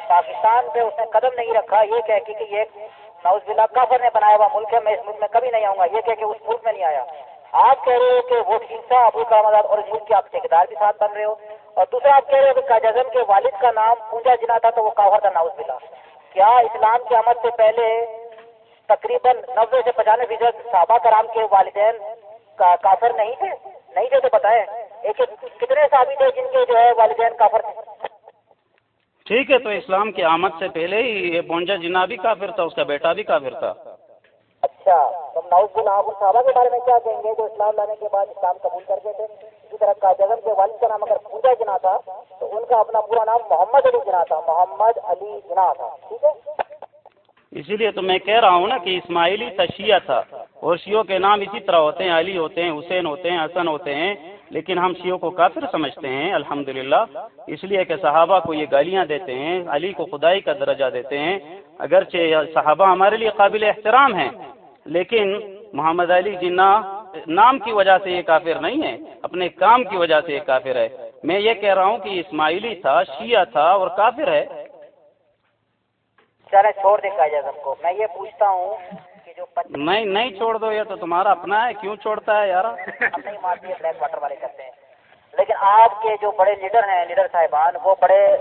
پاکستان پہ اس نے قدم نہیں رکھا، یہ کہہ کے کہ یہ نوز بلا کافر نے بنایا ہوا ملک ہے، میں اس ملک میں کبھی نہیں آؤں گا۔ یہ کہہ کے اس ملک میں نہیں آیا۔ آپ کہہ رہے ہو کہ وہ ٹھیک تھا، ابو کلام آزاد اور اس ملک کے آپ ٹھیکیدار بھی ساتھ بن رہے ہو۔ اور دوسرا، آپ کہہ رہے ہو کہ کاجزم کے والد کا نام پونجا جنا تھا تو وہ کافر تھا نوز بلا کیا اسلام کی آمد سے پہلے تقریباً نبے سے پچانوے فیصد صحابہ کرام کے والدین کافر نہیں تھے؟ نہیں تھے تو بتائیں۔ ایک کتنے صحابی تھے جن کے جو ہے والدین کافر تھے؟ ٹھیک ہے تو اسلام کی آمد سے پہلے ہی یہ پونجا جنا بھی کافر تھا اس کا بیٹا بھی کافر تھا۔ اچھا تو ناؤز بن آپ صحابہ کے بارے میں کیا کہیں گے جو اسلام لانے کے بعد اسلام قبول کر گئے تھے؟ اسی طرح کا جگن کے والد کا نام اگر پونجا جنا تھا تو ان کا اپنا پورا نام محمد علی جنا تھا محمد علی جنا تھا ٹھیک ہے؟ اسی لیے تو میں کہہ رہا ہوں نا کہ اسماعیلی تشیہ تھا۔ اور شیعوں کے نام اسی طرح ہوتے ہیں، علی ہوتے ہیں، حسین ہوتے ہیں، حسن ہوتے ہیں، لیکن ہم شیعوں کو کافر سمجھتے ہیں الحمد اس لیے کہ صحابہ کو یہ گالیاں دیتے ہیں، علی کو خدائی کا درجہ دیتے ہیں۔ اگرچہ صحابہ ہمارے لیے قابل احترام ہیں، لیکن محمد علی جنا نام کی وجہ سے یہ کافر نہیں ہے، اپنے کام کی وجہ سے یہ کافر ہے۔ میں یہ کہہ رہا ہوں کہ اسماعیلی تھا، شیعہ تھا اور کافر ہے چلے چھوڑ دیں اعظم کو۔ میں یہ پوچھتا ہوں کہ جو نہیں نہیں چھوڑ دو یہ تو تمہارا اپنا ہے کیوں چھوڑتا ہے یار؟ نہیں مارتی ہے بلیک واٹر والے کرتے ہیں۔ لیکن آپ کے جو بڑے لیڈر ہیں لیڈر صاحبان وہ بڑے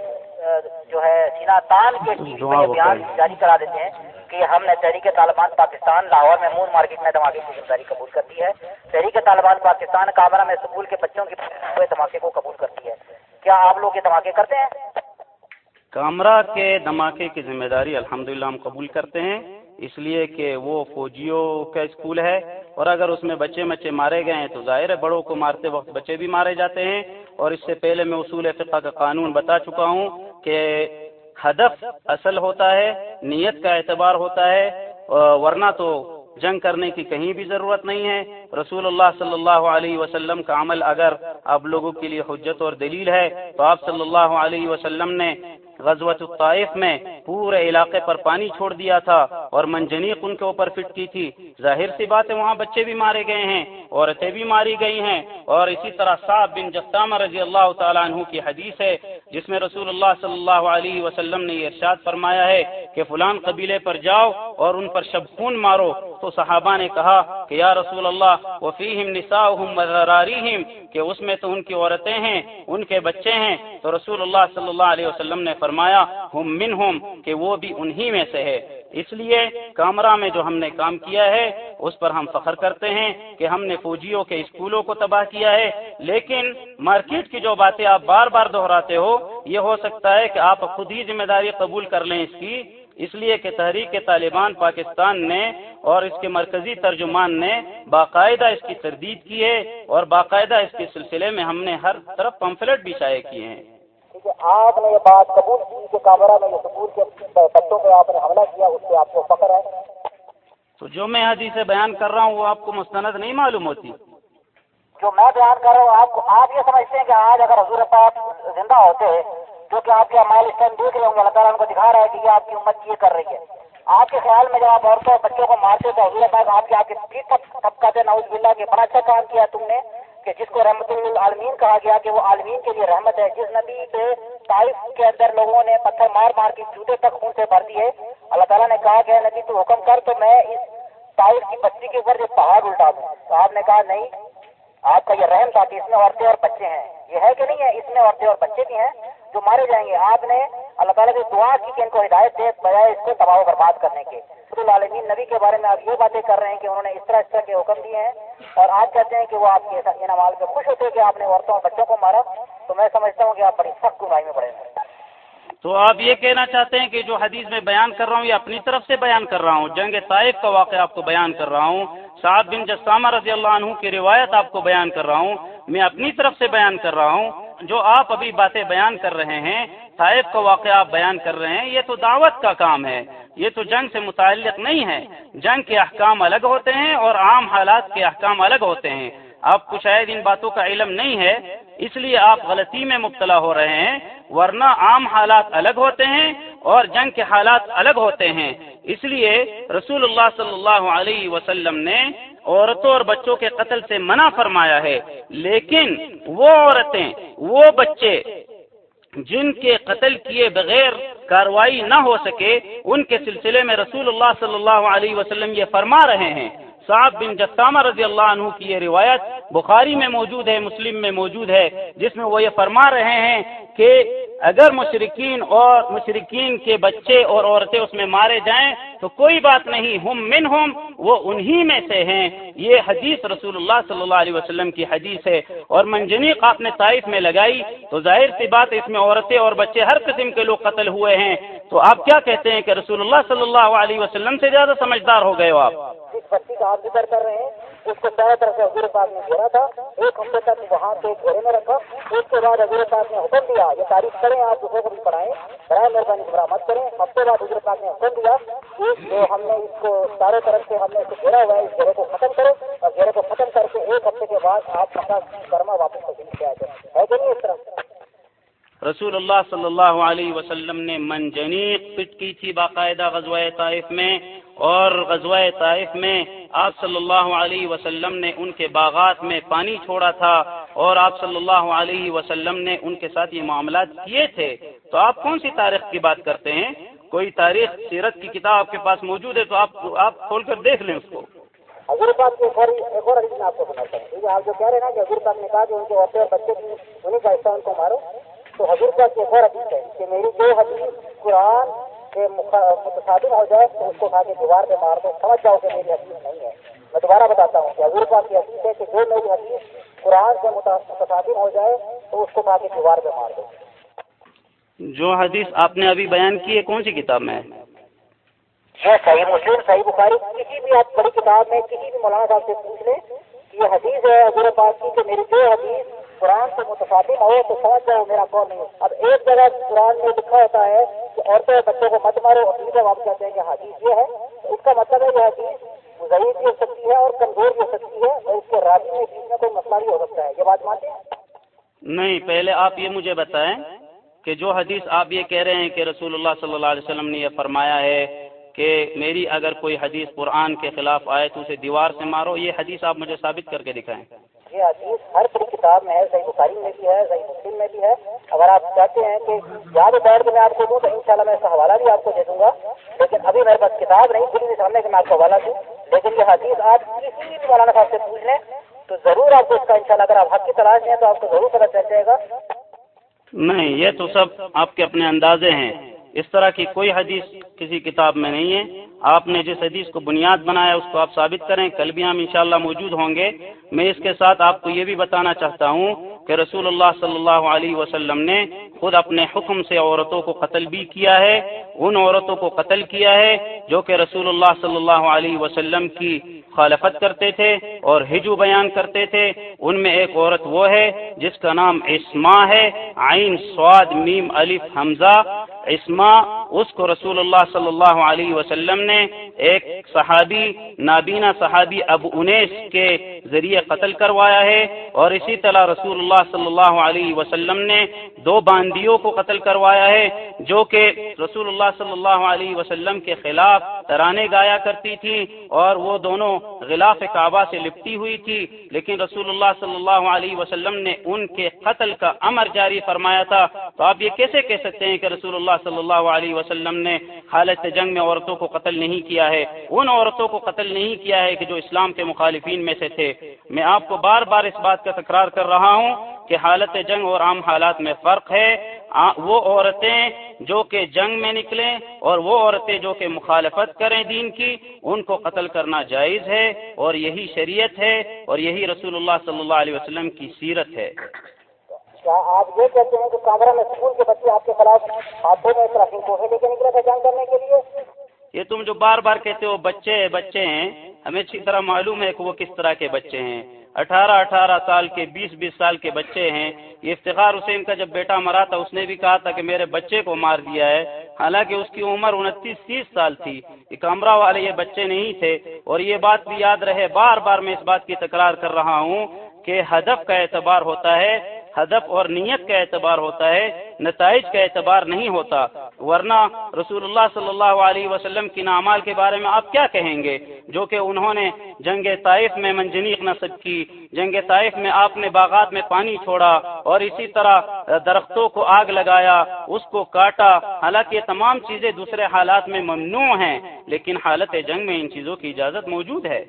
جو ہے سینا تان کے بیان جاری کرا دیتے ہیں کہ ہم نے تحریک طالبان پاکستان لاہور میں مون مارکیٹ میں دھماکے کی ذمہ داری قبول کرتی ہے۔ تحریک طالبان پاکستان کامرہ میں اسکول کے بچوں کی دھماکے کو قبول کرتی ہے۔ کیا آپ لوگ یہ دھماکے کرتے ہیں؟ کامرہ کے دھماکے کی ذمہ داری الحمد ہم قبول کرتے ہیں، اس لیے کہ وہ فوجیوں کا اسکول ہے۔ اور اگر اس میں بچے بچے مارے گئے ہیں تو ظاہر ہے بڑوں کو مارتے وقت بچے بھی مارے جاتے ہیں۔ اور اس سے پہلے میں اصول فقہ کا قانون بتا چکا ہوں کہ ہدف اصل ہوتا ہے، نیت کا اعتبار ہوتا ہے۔ ورنہ تو جنگ کرنے کی کہیں بھی ضرورت نہیں ہے۔ رسول اللہ صلی اللہ علیہ وسلم کا عمل اگر آپ لوگوں کے لیے حجت اور دلیل ہے تو آپ صلی اللہ علیہ وسلم نے غزوت الطائف میں پورے علاقے پر پانی چھوڑ دیا تھا اور منجنیق ان کے اوپر فٹ کی تھی۔ ظاہر سی بات ہے وہاں بچے بھی مارے گئے ہیں، عورتیں بھی ماری گئی ہیں۔ اور اسی طرح صاحب بن جسامہ رضی اللہ تعالیٰ عنہ کی حدیث ہے، جس میں رسول اللہ صلی اللہ علیہ وسلم نے یہ ارشاد فرمایا ہے کہ فلان قبیلے پر جاؤ اور ان پر شب خون مارو۔ تو صحابہ نے کہا کہ یا رسول اللہ، وفیہم نساؤہم وذراریہم کہ اس میں تو ان کی عورتیں ہیں، ان کے بچے ہیں۔ تو رسول اللہ صلی اللہ علیہ وسلم نے فرمایا، ہم منہم، کہ وہ بھی انہی میں سے ہے۔ اس لیے کامرہ میں جو ہم نے کام کیا ہے، اس پر ہم فخر کرتے ہیں کہ ہم نے فوجیوں کے اسکولوں کو تباہ کیا ہے۔ لیکن مارکیٹ کی جو باتیں آپ بار بار دہراتے ہو، یہ ہو سکتا ہے کہ آپ خود ہی ذمہ داری قبول کر لیں اس کی۔ اس لیے کہ تحریک طالبان پاکستان نے اور اس کے مرکزی ترجمان نے باقاعدہ اس کی تردید کی ہے اور باقاعدہ اس کے سلسلے میں ہم نے ہر طرف پمفلٹ بھی شائع کیے ہیں۔ آپ نے یہ بات قبول کی کہ کامرہ میں سکول کے بچوں پہ آپ نے حملہ کیا اس سے آپ کو فخر ہے۔ تو جو میں حدیث بیان کر رہا ہوں وہ آپ کو مستند نہیں معلوم ہوتی۔ جو میں بیان کر رہا ہوں آپ کو آپ یہ سمجھتے ہیں کہ آج اگر حضور پاک زندہ ہوتے جو کہ آپ کے مائل اسٹائن دیکھ رہے ہوں گے، اللہ تعالیٰ ان کو دکھا رہا ہے کہ یہ آپ کی امت یہ کر رہی ہے۔ آپ کے خیال میں جب آپ عورتوں بچوں کو مارتے تو حضور پاک آپ کے آپ کے طبقہ تھے نوز بلّہ کے بڑا اچھا کام کیا تم نے کہ جس کو رحمت العالمین کہا گیا کہ وہ عالمین کے لیے رحمت ہے۔ جس نبی پہ تائف کے اندر لوگوں نے پتھر مار مار کے جوتے تک خون سے بھر دیے، اللہ تعالیٰ نے کہا کہ نبی تو حکم کر تو میں اس تائف کی بستی کے اوپر جو پہاڑ الٹا دوں۔ تو آپ نے کہا، نہیں آپ کا یہ رحم تھا کہ اس میں عورتیں اور بچے ہیں۔ یہ ہے کہ نہیں ہے؟ اس میں عورتیں اور بچے بھی ہیں جو مارے جائیں گے۔ آپ نے اللہ تعالیٰ کی دعا کی کہ ان کو ہدایت دے بجائے اس کو تباہ و برباد کرنے کے۔ العالمین نبی کے بارے میں آپ یہ باتیں کر رہے ہیں کہ انہوں نے اس طرح اس طرح کے حکم دیے ہیں اور آپ کہتے ہیں کہ وہ آپ کے ان عمال پہ خوش ہوتے کہ آپ نے عورتوں اور بچوں کو مارا۔ تو میں سمجھتا ہوں کہ آپ بڑی سخت گنائی میں پڑے ہیں۔ تو آپ یہ کہنا چاہتے ہیں کہ جو حدیث میں بیان کر رہا ہوں یہ اپنی طرف سے بیان کر رہا ہوں، جنگ طائف کا واقعہ آپ کو بیان کر رہا ہوں صاحب بن جسامہ رضی اللہ عنہ کی روایت آپ کو بیان کر رہا ہوں، میں اپنی طرف سے بیان کر رہا ہوں، جو آپ ابھی باتیں بیان کر رہے ہیں، طائف کا واقعہ آپ بیان کر رہے ہیں، یہ تو دعوت کا کام ہے، یہ تو جنگ سے متعلق نہیں ہے، جنگ کے احکام الگ ہوتے ہیں اور عام حالات کے احکام الگ ہوتے ہیں۔ آپ کو شاید ان باتوں کا علم نہیں ہے، اس لیے آپ غلطی میں مبتلا ہو رہے ہیں، ورنہ عام حالات الگ ہوتے ہیں اور جنگ کے حالات الگ ہوتے ہیں۔ اس لیے رسول اللہ صلی اللہ علیہ وسلم نے عورتوں اور بچوں کے قتل سے منع فرمایا ہے۔ لیکن وہ عورتیں، وہ بچے جن کے قتل کیے بغیر کاروائی نہ ہو سکے، ان کے سلسلے میں رسول اللہ صلی اللہ علیہ وسلم یہ فرما رہے ہیں۔ صاحب بن جسامہ رضی اللہ عنہ کی یہ روایت بخاری میں موجود ہے، مسلم میں موجود ہے، جس میں وہ یہ فرما رہے ہیں کہ اگر مشرقین اور مشرقین کے بچے اور عورتیں اس میں مارے جائیں تو کوئی بات نہیں، ہم من ہم وہ انہی میں سے ہیں۔ یہ حدیث رسول اللہ صلی اللہ علیہ وسلم کی حدیث ہے۔ اور منجنی آپ نے طائف میں لگائی۔ تو ظاہر سی بات، اس میں عورتیں اور بچے ہر قسم کے لوگ قتل ہوئے ہیں۔ تو آپ کیا کہتے ہیں کہ رسول اللہ صلی اللہ علیہ وسلم سے زیادہ سمجھدار ہو گئے ہو آپ؟ بچی کا آپ ذکر کر رہے ہیں، اس کو طرح سے حضور پاک نے گھیرا تھا، ایک ہفتے تک وہاں سے گھیرے میں رکھا۔ اس کے بعد حضور پاک نے حکم دیا یہ تعریف کریں، آپ دوسروں کو بھی پڑھائیں۔ برائے مہربانی گھبرا مت کریں۔ ہفتے بعد حضرت پاک نے حکم دیا جو ہم نے اس کو چاروں طرف سے ہم نے اس کو گھیرا ہوا ہے، اس گھیرے کو ختم کرو۔ اور گھیرے کو ختم کر کے ایک ہفتے کے بعد آپ اپنا کرما واپس تبدیل کیا جائے۔ ہے کہ نہیں اس طرح؟ رسول اللہ صلی اللہ علیہ وسلم نے منجنیق پٹ کی تھی باقاعدہ غزوہ طائف میں اور غزوہ طائف میں آپ صلی اللہ علیہ وسلم نے ان کے باغات میں پانی چھوڑا تھا اور آپ صلی اللہ علیہ وسلم نے ان کے ساتھ یہ معاملات کیے تھے۔ تو آپ کون سی تاریخ کی بات کرتے ہیں؟ کوئی تاریخ سیرت کی کتاب آپ کے پاس موجود ہے تو آپ آپ کھول کر دیکھ لیں اس کو۔ حضور پاک کے ایک اور حدیث آپ کو سناتا ہوں کیونکہ آپ جو کہہ رہے ہیں نا کہ حضور پاک نے کہا کہ ان کے عورتیں اور بچے انہیں کا حصہ ان کو مارو۔ تو حضور کی ایک اور حدیث ہے کہ میری جو حدیث قرآن متصادم ہو جائے تو اس کو کھا کے دیوار پہ مار دو۔ سمجھ جاؤ کہ میری حدیث نہیں ہے۔ میں دوبارہ بتاتا ہوں کہ حضور پاک کی حدیث ہے کہ جو میری حدیث قرآن سے متصادم ہو جائے تو اس کو کھا کے دیوار پہ مار دو۔ جو حدیث آپ نے ابھی بیان کی ہے کون سی کتاب میں یہ صحیح مسلم صحیح بخاری۔ کسی بھی آپ بڑی کتاب میں کسی بھی مولانا صاحب سے پوچھ لیں کہ یہ حدیث ہے حضور پاک کی کہ میری جو حدیث قرآن سے متفادم ہو تو سمجھ جاؤ میرا کون نہیں اب ایک جگہ قرآن میں لکھا ہوتا ہے کہ عورتوں اور بچوں کو مت مارو، اور جب آپ کہتے ہیں کہ حدیث یہ ہے اس کا مطلب ہے کہ حدیث ضعیف بھی ہو سکتی ہے اور کمزور بھی ہو سکتی ہے اور اس کے راضی میں بیچ میں کوئی مسئلہ بھی ہو سکتا ہے۔ یہ بات مانتے ہیں؟ نہیں، پہلے آپ یہ مجھے بتائیں کہ جو حدیث آپ یہ کہہ رہے ہیں کہ رسول اللہ صلی اللہ علیہ وسلم نے یہ فرمایا ہے کہ میری اگر کوئی حدیث قرآن کے خلاف آئے تو اسے دیوار سے مارو، یہ حدیث آپ مجھے ثابت کر کے دکھائیں۔ یہ حدیث ہر بڑی کتاب میں ہے، صحیح بخاری میں بھی ہے، صحیح مسلم میں بھی ہے۔ اگر آپ چاہتے ہیں کہ یاد بیٹھ کے میں آپ کو دوں تو انشاءاللہ میں اس کا حوالہ بھی آپ کو دے دوں گا۔ لیکن ابھی میرے پاس کتاب نہیں، کھلی سامنے کہ میں آپ کو حوالہ دوں۔ لیکن یہ حدیث آپ کسی بھی مولانا صاحب سے پوچھ لیں تو ضرور آپ کو اس کا انشاءاللہ اگر آپ حق کی تلاش ہیں تو آپ کو ضرور پتہ چل جائے گا۔ نہیں، یہ تو سب آپ کے اپنے اندازے ہیں۔ اس طرح کی کوئی حدیث کسی کتاب میں نہیں ہے۔ آپ نے جس حدیث کو بنیاد بنایا اس کو آپ ثابت کریں۔ کل بھی ہم انشاءاللہ موجود ہوں گے۔ میں اس کے ساتھ آپ کو یہ بھی بتانا چاہتا ہوں کہ رسول اللہ صلی اللہ علیہ وسلم نے خود اپنے حکم سے عورتوں کو قتل بھی کیا ہے۔ ان عورتوں کو قتل کیا ہے جو کہ رسول اللہ صلی اللہ علیہ وسلم کی خالفت کرتے تھے اور ہجو بیان کرتے تھے۔ ان میں ایک عورت وہ ہے جس کا نام اسما ہے۔ عین سواد، میم، الف، حمزہ۔ اسما اس کو رسول اللہ صلی اللہ علیہ وسلم نے ایک صحابی، نابینا صحابی ابو انیس کے ذریعے قتل کروایا ہے۔ اور اسی طرح رسول اللہ صلی اللہ علیہ وسلم نے دو باندیوں کو قتل کروایا ہے، جو کہ رسول اللہ صلی اللہ علیہ وسلم کے خلاف ترانے گایا کرتی تھی اور وہ دونوں غلاف کعبہ سے لپٹی ہوئی تھی، لیکن رسول اللہ صلی اللہ علیہ وسلم نے ان کے قتل کا امر جاری فرمایا تھا۔ تو آپ یہ کیسے کہہ سکتے ہیں کہ رسول اللہ صلی اللہ علیہ وسلم نے حالت جنگ میں عورتوں کو قتل نہیں کیا ہے؟ ان عورتوں کو قتل نہیں کیا ہے کہ جو اسلام کے مخالفین میں سے تھے۔ میں آپ کو بار بار اس بات کا تکرار کر رہا ہوں کہ حالت جنگ اور عام حالات میں فرق ہے۔ وہ عورتیں جو کہ جنگ میں نکلیں اور وہ عورتیں جو کہ مخالفت کریں دین کی ان کو قتل کرنا جائز ہے اور یہی شریعت ہے اور یہی رسول اللہ صلی اللہ علیہ وسلم کی سیرت ہے۔ آپ یہ کہتے ہیں کہ میں اسکول کے بچے آپ کے خلاف ہاتھوں میں لے کے نکلے تھے جنگ کرنے کے لیے؟ یہ تم جو بار بار کہتے ہو بچے بچے ہیں ہمیں اچھی طرح معلوم ہے کہ وہ کس طرح کے بچے ہیں۔ اٹھارہ اٹھارہ سال کے بیس بیس سال کے بچے ہیں۔ یہ افتخار حسین کا جب بیٹا مرا تھا، اس نے بھی کہا تھا کہ میرے بچے کو مار دیا ہے۔ حالانکہ اس کی عمر انتیس تیس سال تھی۔ یہ کمرہ والے یہ بچے نہیں تھے۔ اور یہ بات بھی یاد رہے، بار بار میں اس بات کی تکرار کر رہا ہوں کہ ہدف کا اعتبار ہوتا ہے ہدف اور نیت کا اعتبار ہوتا ہے، نتائج کا اعتبار نہیں ہوتا۔ ورنہ رسول اللہ صلی اللہ علیہ وسلم کی نامال کے بارے میں آپ کیا کہیں گے؟ جو کہ انہوں نے جنگ طائف میں منجنیق نصب کی، جنگ طائف میں آپ نے باغات میں پانی چھوڑا اور اسی طرح درختوں کو آگ لگایا، اس کو کاٹا۔ حالانکہ یہ تمام چیزیں دوسرے حالات میں ممنوع ہیں، لیکن حالت جنگ میں ان چیزوں کی اجازت موجود ہے۔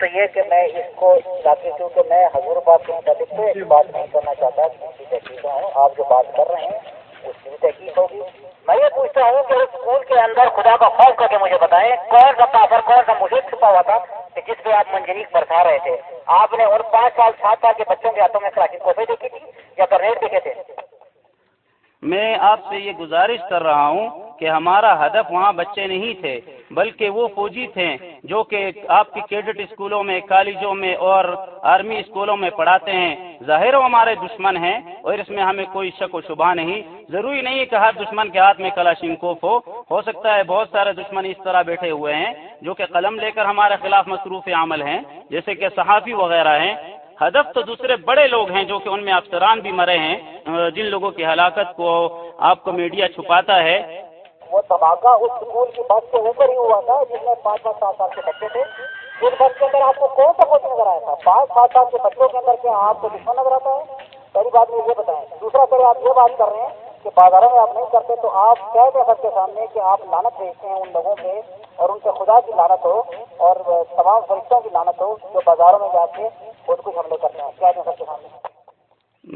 تو یہ کہ میں اس کو چاہتی ہوں کہ میں حضور بات کے متعلق سے بات نہیں کرنا چاہتا کی تحقیق ہوں آپ جو بات کر رہے ہیں اس کی بھی تحقیق ہوگی۔ میں یہ پوچھتا ہوں کہ اسکول کے اندر خدا کا خوف کر کے مجھے بتائیں، کون سا کافر کون سا مجھے چھپا ہوا تھا کہ جس پہ آپ منجنیق برسا رہے تھے؟ آپ نے ان پانچ سال سات سال کے بچوں کے ہاتھوں میں کراچی کوفے دیکھی تھی یا گرنیٹ دیکھے تھے؟ میں آپ سے یہ گزارش کر رہا ہوں کہ ہمارا ہدف وہاں بچے نہیں تھے، بلکہ وہ فوجی تھے جو کہ آپ کی کیڈٹ اسکولوں میں، کالجوں میں اور آرمی اسکولوں میں پڑھاتے ہیں۔ ظاہر و ہمارے دشمن ہیں اور اس میں ہمیں کوئی شک و شبہ نہیں۔ ضروری نہیں کہ ہر دشمن کے ہاتھ میں کلاشن کوف ہو۔ ہو سکتا ہے بہت سارے دشمن اس طرح بیٹھے ہوئے ہیں جو کہ قلم لے کر ہمارے خلاف مصروف عمل ہیں، جیسے کہ صحافی وغیرہ ہیں۔ ہدف تو دوسرے بڑے لوگ ہیں جو کہ ان میں افسران بھی مرے ہیں، جن لوگوں کی ہلاکت کو آپ کو میڈیا چھپاتا ہے۔ وہ دھماکہ اس اسکول کی بس کے اوپر ہی ہوا تھا، جس میں پانچ پانچ سات سال کے بچے تھے۔ اس بس کے اندر آپ کو کون سا کچھ نظر آیا تھا؟ پانچ سات سال کے بچوں کے اندر کیا آپ کو دشمن نظر آتا ہے؟ پہلی بات میں یہ بتائیں دوسرا پھر آپ یہ بات کر رہے ہیں کہ بازاروں میں آپ نہیں کرتے تو آپ کہہ دیں سب کے سامنے کہ آپ لانت بھیجتے ہیں ان لوگوں پہ اور ان کے خدا کی لانت ہو اور تمام فرشتوں کی لانت ہو جو بازاروں میں جا کے خود کچھ حملے کرتے ہیں کہہ دیں سب کے سامنے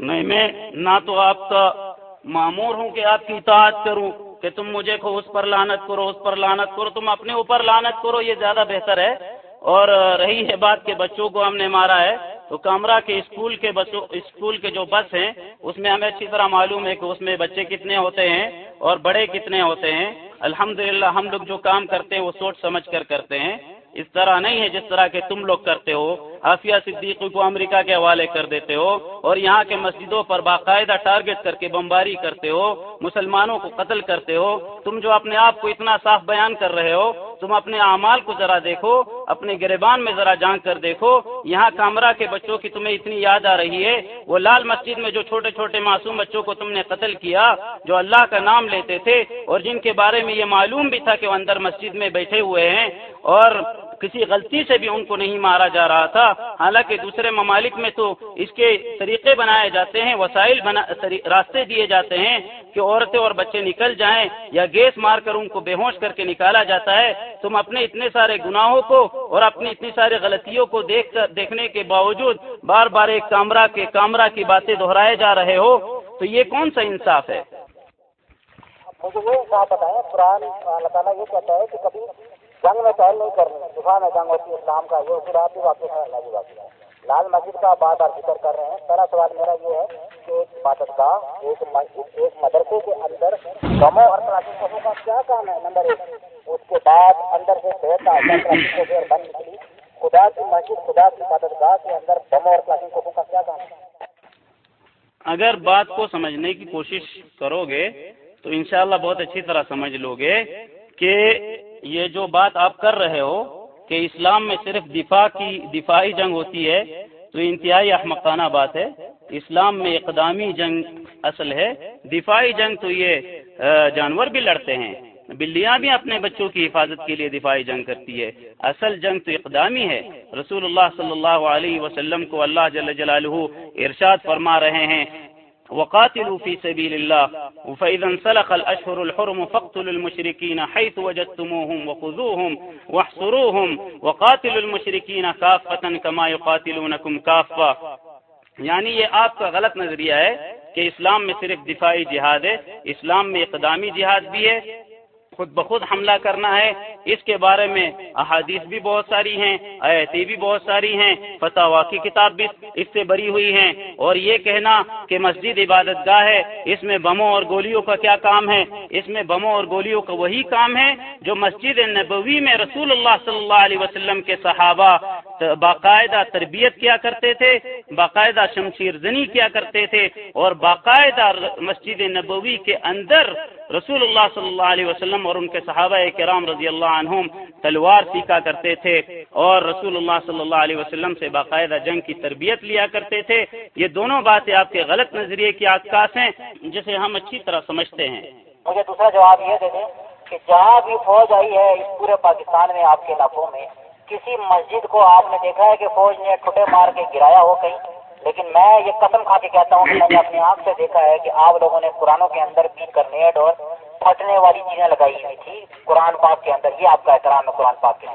نہیں، میں نہ تو آپ کا معمور ہوں کہ آپ کی اطاعت کروں کہ تم مجھے کو اس پر لانت کرو، اس پر لانت کرو، تم اپنے اوپر لانت کرو، یہ زیادہ بہتر ہے۔ اور رہی ہے بات کہ بچوں کو ہم نے مارا ہے، تو کامرا کے اسکول کے بچوں، اسکول کے جو بس ہیں، اس میں ہمیں اچھی طرح معلوم ہے کہ اس میں بچے کتنے ہوتے ہیں اور بڑے کتنے ہوتے ہیں۔ الحمدللہ، ہم لوگ جو کام کرتے ہیں، وہ سوچ سمجھ کر کرتے ہیں۔ اس طرح نہیں ہے جس طرح کے تم لوگ کرتے ہو۔ آفیہ صدیقی کو امریکہ کے حوالے کر دیتے ہو اور یہاں کے مسجدوں پر باقاعدہ ٹارگٹ کر کے بمباری کرتے ہو، مسلمانوں کو قتل کرتے ہو، تم جو اپنے آپ کو اتنا صاف بیان کر رہے ہو، تم اپنے اعمال کو ذرا دیکھو اپنے گریبان میں ذرا جان کر دیکھو، یہاں کامرہ کے بچوں کی تمہیں اتنی یاد آ رہی ہے، وہ لال مسجد میں جو چھوٹے چھوٹے معصوم بچوں کو تم نے قتل کیا، جو اللہ کا نام لیتے تھے، اور جن کے بارے میں یہ معلوم بھی تھا کہ وہ اندر مسجد میں بیٹھے ہوئے ہیں، اور کسی غلطی سے بھی ان کو نہیں مارا جا رہا تھا۔ حالانکہ دوسرے ممالک میں تو اس کے طریقے بنائے جاتے ہیں، وسائل بنا راستے دیے جاتے ہیں کہ عورتیں اور بچے نکل جائیں یا گیس مار کر ان کو بے ہوش کر کے نکالا جاتا ہے۔ تم اپنے اتنے سارے گناہوں کو اور اپنی اتنی ساری غلطیوں کو دیکھ کر، دیکھنے کے باوجود بار بار ایک کامرہ کے کامرہ کی باتیں دہرائے جا رہے ہو، تو یہ کون سا انصاف ہے؟ مجھے یہ انصاف بتائیں، قرآن اللہ تعالیٰ یہ کہتا ہے کہ کبھی جنگ میں پہل نہیں کرنی۔ دفاع میں جنگ ہوتی اسلام کا یہ پھر آپ بھی واقع ہے اللہ بھی واقع ہے۔ لال مسجد کا بات آپ ذکر کر رہے ہیں۔ پہلا سوال میرا یہ ہے کہ ایک عبادت کا ایک مسجد، ایک مدرسے کے اندر بموں اور کلاسوں کا کیا کام ہے؟ نمبر ایک، اس کے بعد اندر سے بہتا ہے بند نکلی۔ خدا کی مسجد، خدا کی عبادت گاہ کے اندر بموں اور کلاسوں کا کیا کام ہے؟ اگر بات کو سمجھنے کی کوشش کرو گے تو انشاءاللہ بہت اچھی طرح سمجھ لو گے کہ یہ جو بات آپ کر رہے ہو کہ اسلام میں صرف دفاع کی دفاعی جنگ ہوتی ہے، تو انتہائی احمقانہ بات ہے۔ اسلام میں اقدامی جنگ اصل ہے، دفاعی جنگ تو یہ جانور بھی لڑتے ہیں۔ بلیاں بھی اپنے بچوں کی حفاظت کے لیے دفاعی جنگ کرتی ہے۔ اصل جنگ تو اقدامی ہے۔ رسول اللہ صلی اللہ علیہ وسلم کو اللہ جل جلالہ ارشاد فرما رہے ہیں وقاتلوا في سبيل الله. فإذا انسلخ الأشهر الحرم فاقتلوا المشركين حيث وجدتموهم وخذوهم واحصروهم وقاتلوا المشركين كافة كما يقاتلونكم كافة. یعنی یہ آپ کا غلط نظریہ ہے کہ اسلام میں صرف دفاعی جہاد ہے، اسلام میں اقدامی جہاد بھی ہے خود بخود حملہ کرنا ہے۔ اس کے بارے میں احادیث بھی بہت ساری ہیں ایتی بھی بہت ساری ہیں فتح کی کتاب بھی اس سے بری ہوئی ہیں۔ اور یہ کہنا کہ مسجد عبادت گاہ ہے، اس میں بموں اور گولیوں کا کیا کام ہے؟ اس میں بموں اور گولیوں کا وہی کام ہے جو مسجد نبوی میں رسول اللہ صلی اللہ علیہ وسلم کے صحابہ باقاعدہ تربیت کیا کرتے تھے، باقاعدہ شمشیر زنی کیا کرتے تھے اور باقاعدہ مسجد نبوی کے اندر رسول اللہ صلی اللہ علیہ وسلم اور ان کے صحابہ کرام رضی اللہ عنہم تلوار سیکھا کرتے تھے اور رسول اللہ صلی اللہ علیہ وسلم سے باقاعدہ جنگ کی تربیت لیا کرتے تھے۔ یہ دونوں باتیں آپ کے غلط نظریے کی عکاس ہیں، جسے ہم اچھی طرح سمجھتے ہیں۔ مجھے دوسرا جواب یہ دے دیں کہ جہاں بھی فوج آئی ہے، اس پورے پاکستان میں، آپ کے علاقوں میں، کسی مسجد کو آپ نے دیکھا ہے کہ فوج نے ٹھٹے مار کے گرایا ہو کہیں؟ لیکن میں یہ قسم کھا کے کہتا ہوں کہ میں نے اپنی آنکھ سے دیکھا ہے کہ آپ لوگوں نے قرآنوں کے اندر بھی کرنیٹ اور پھٹنے والی چیزیں لگائی ہوئی تھی۔ قرآن پاک کے اندر یہ آپ کا احترام ہے قرآن پاک کے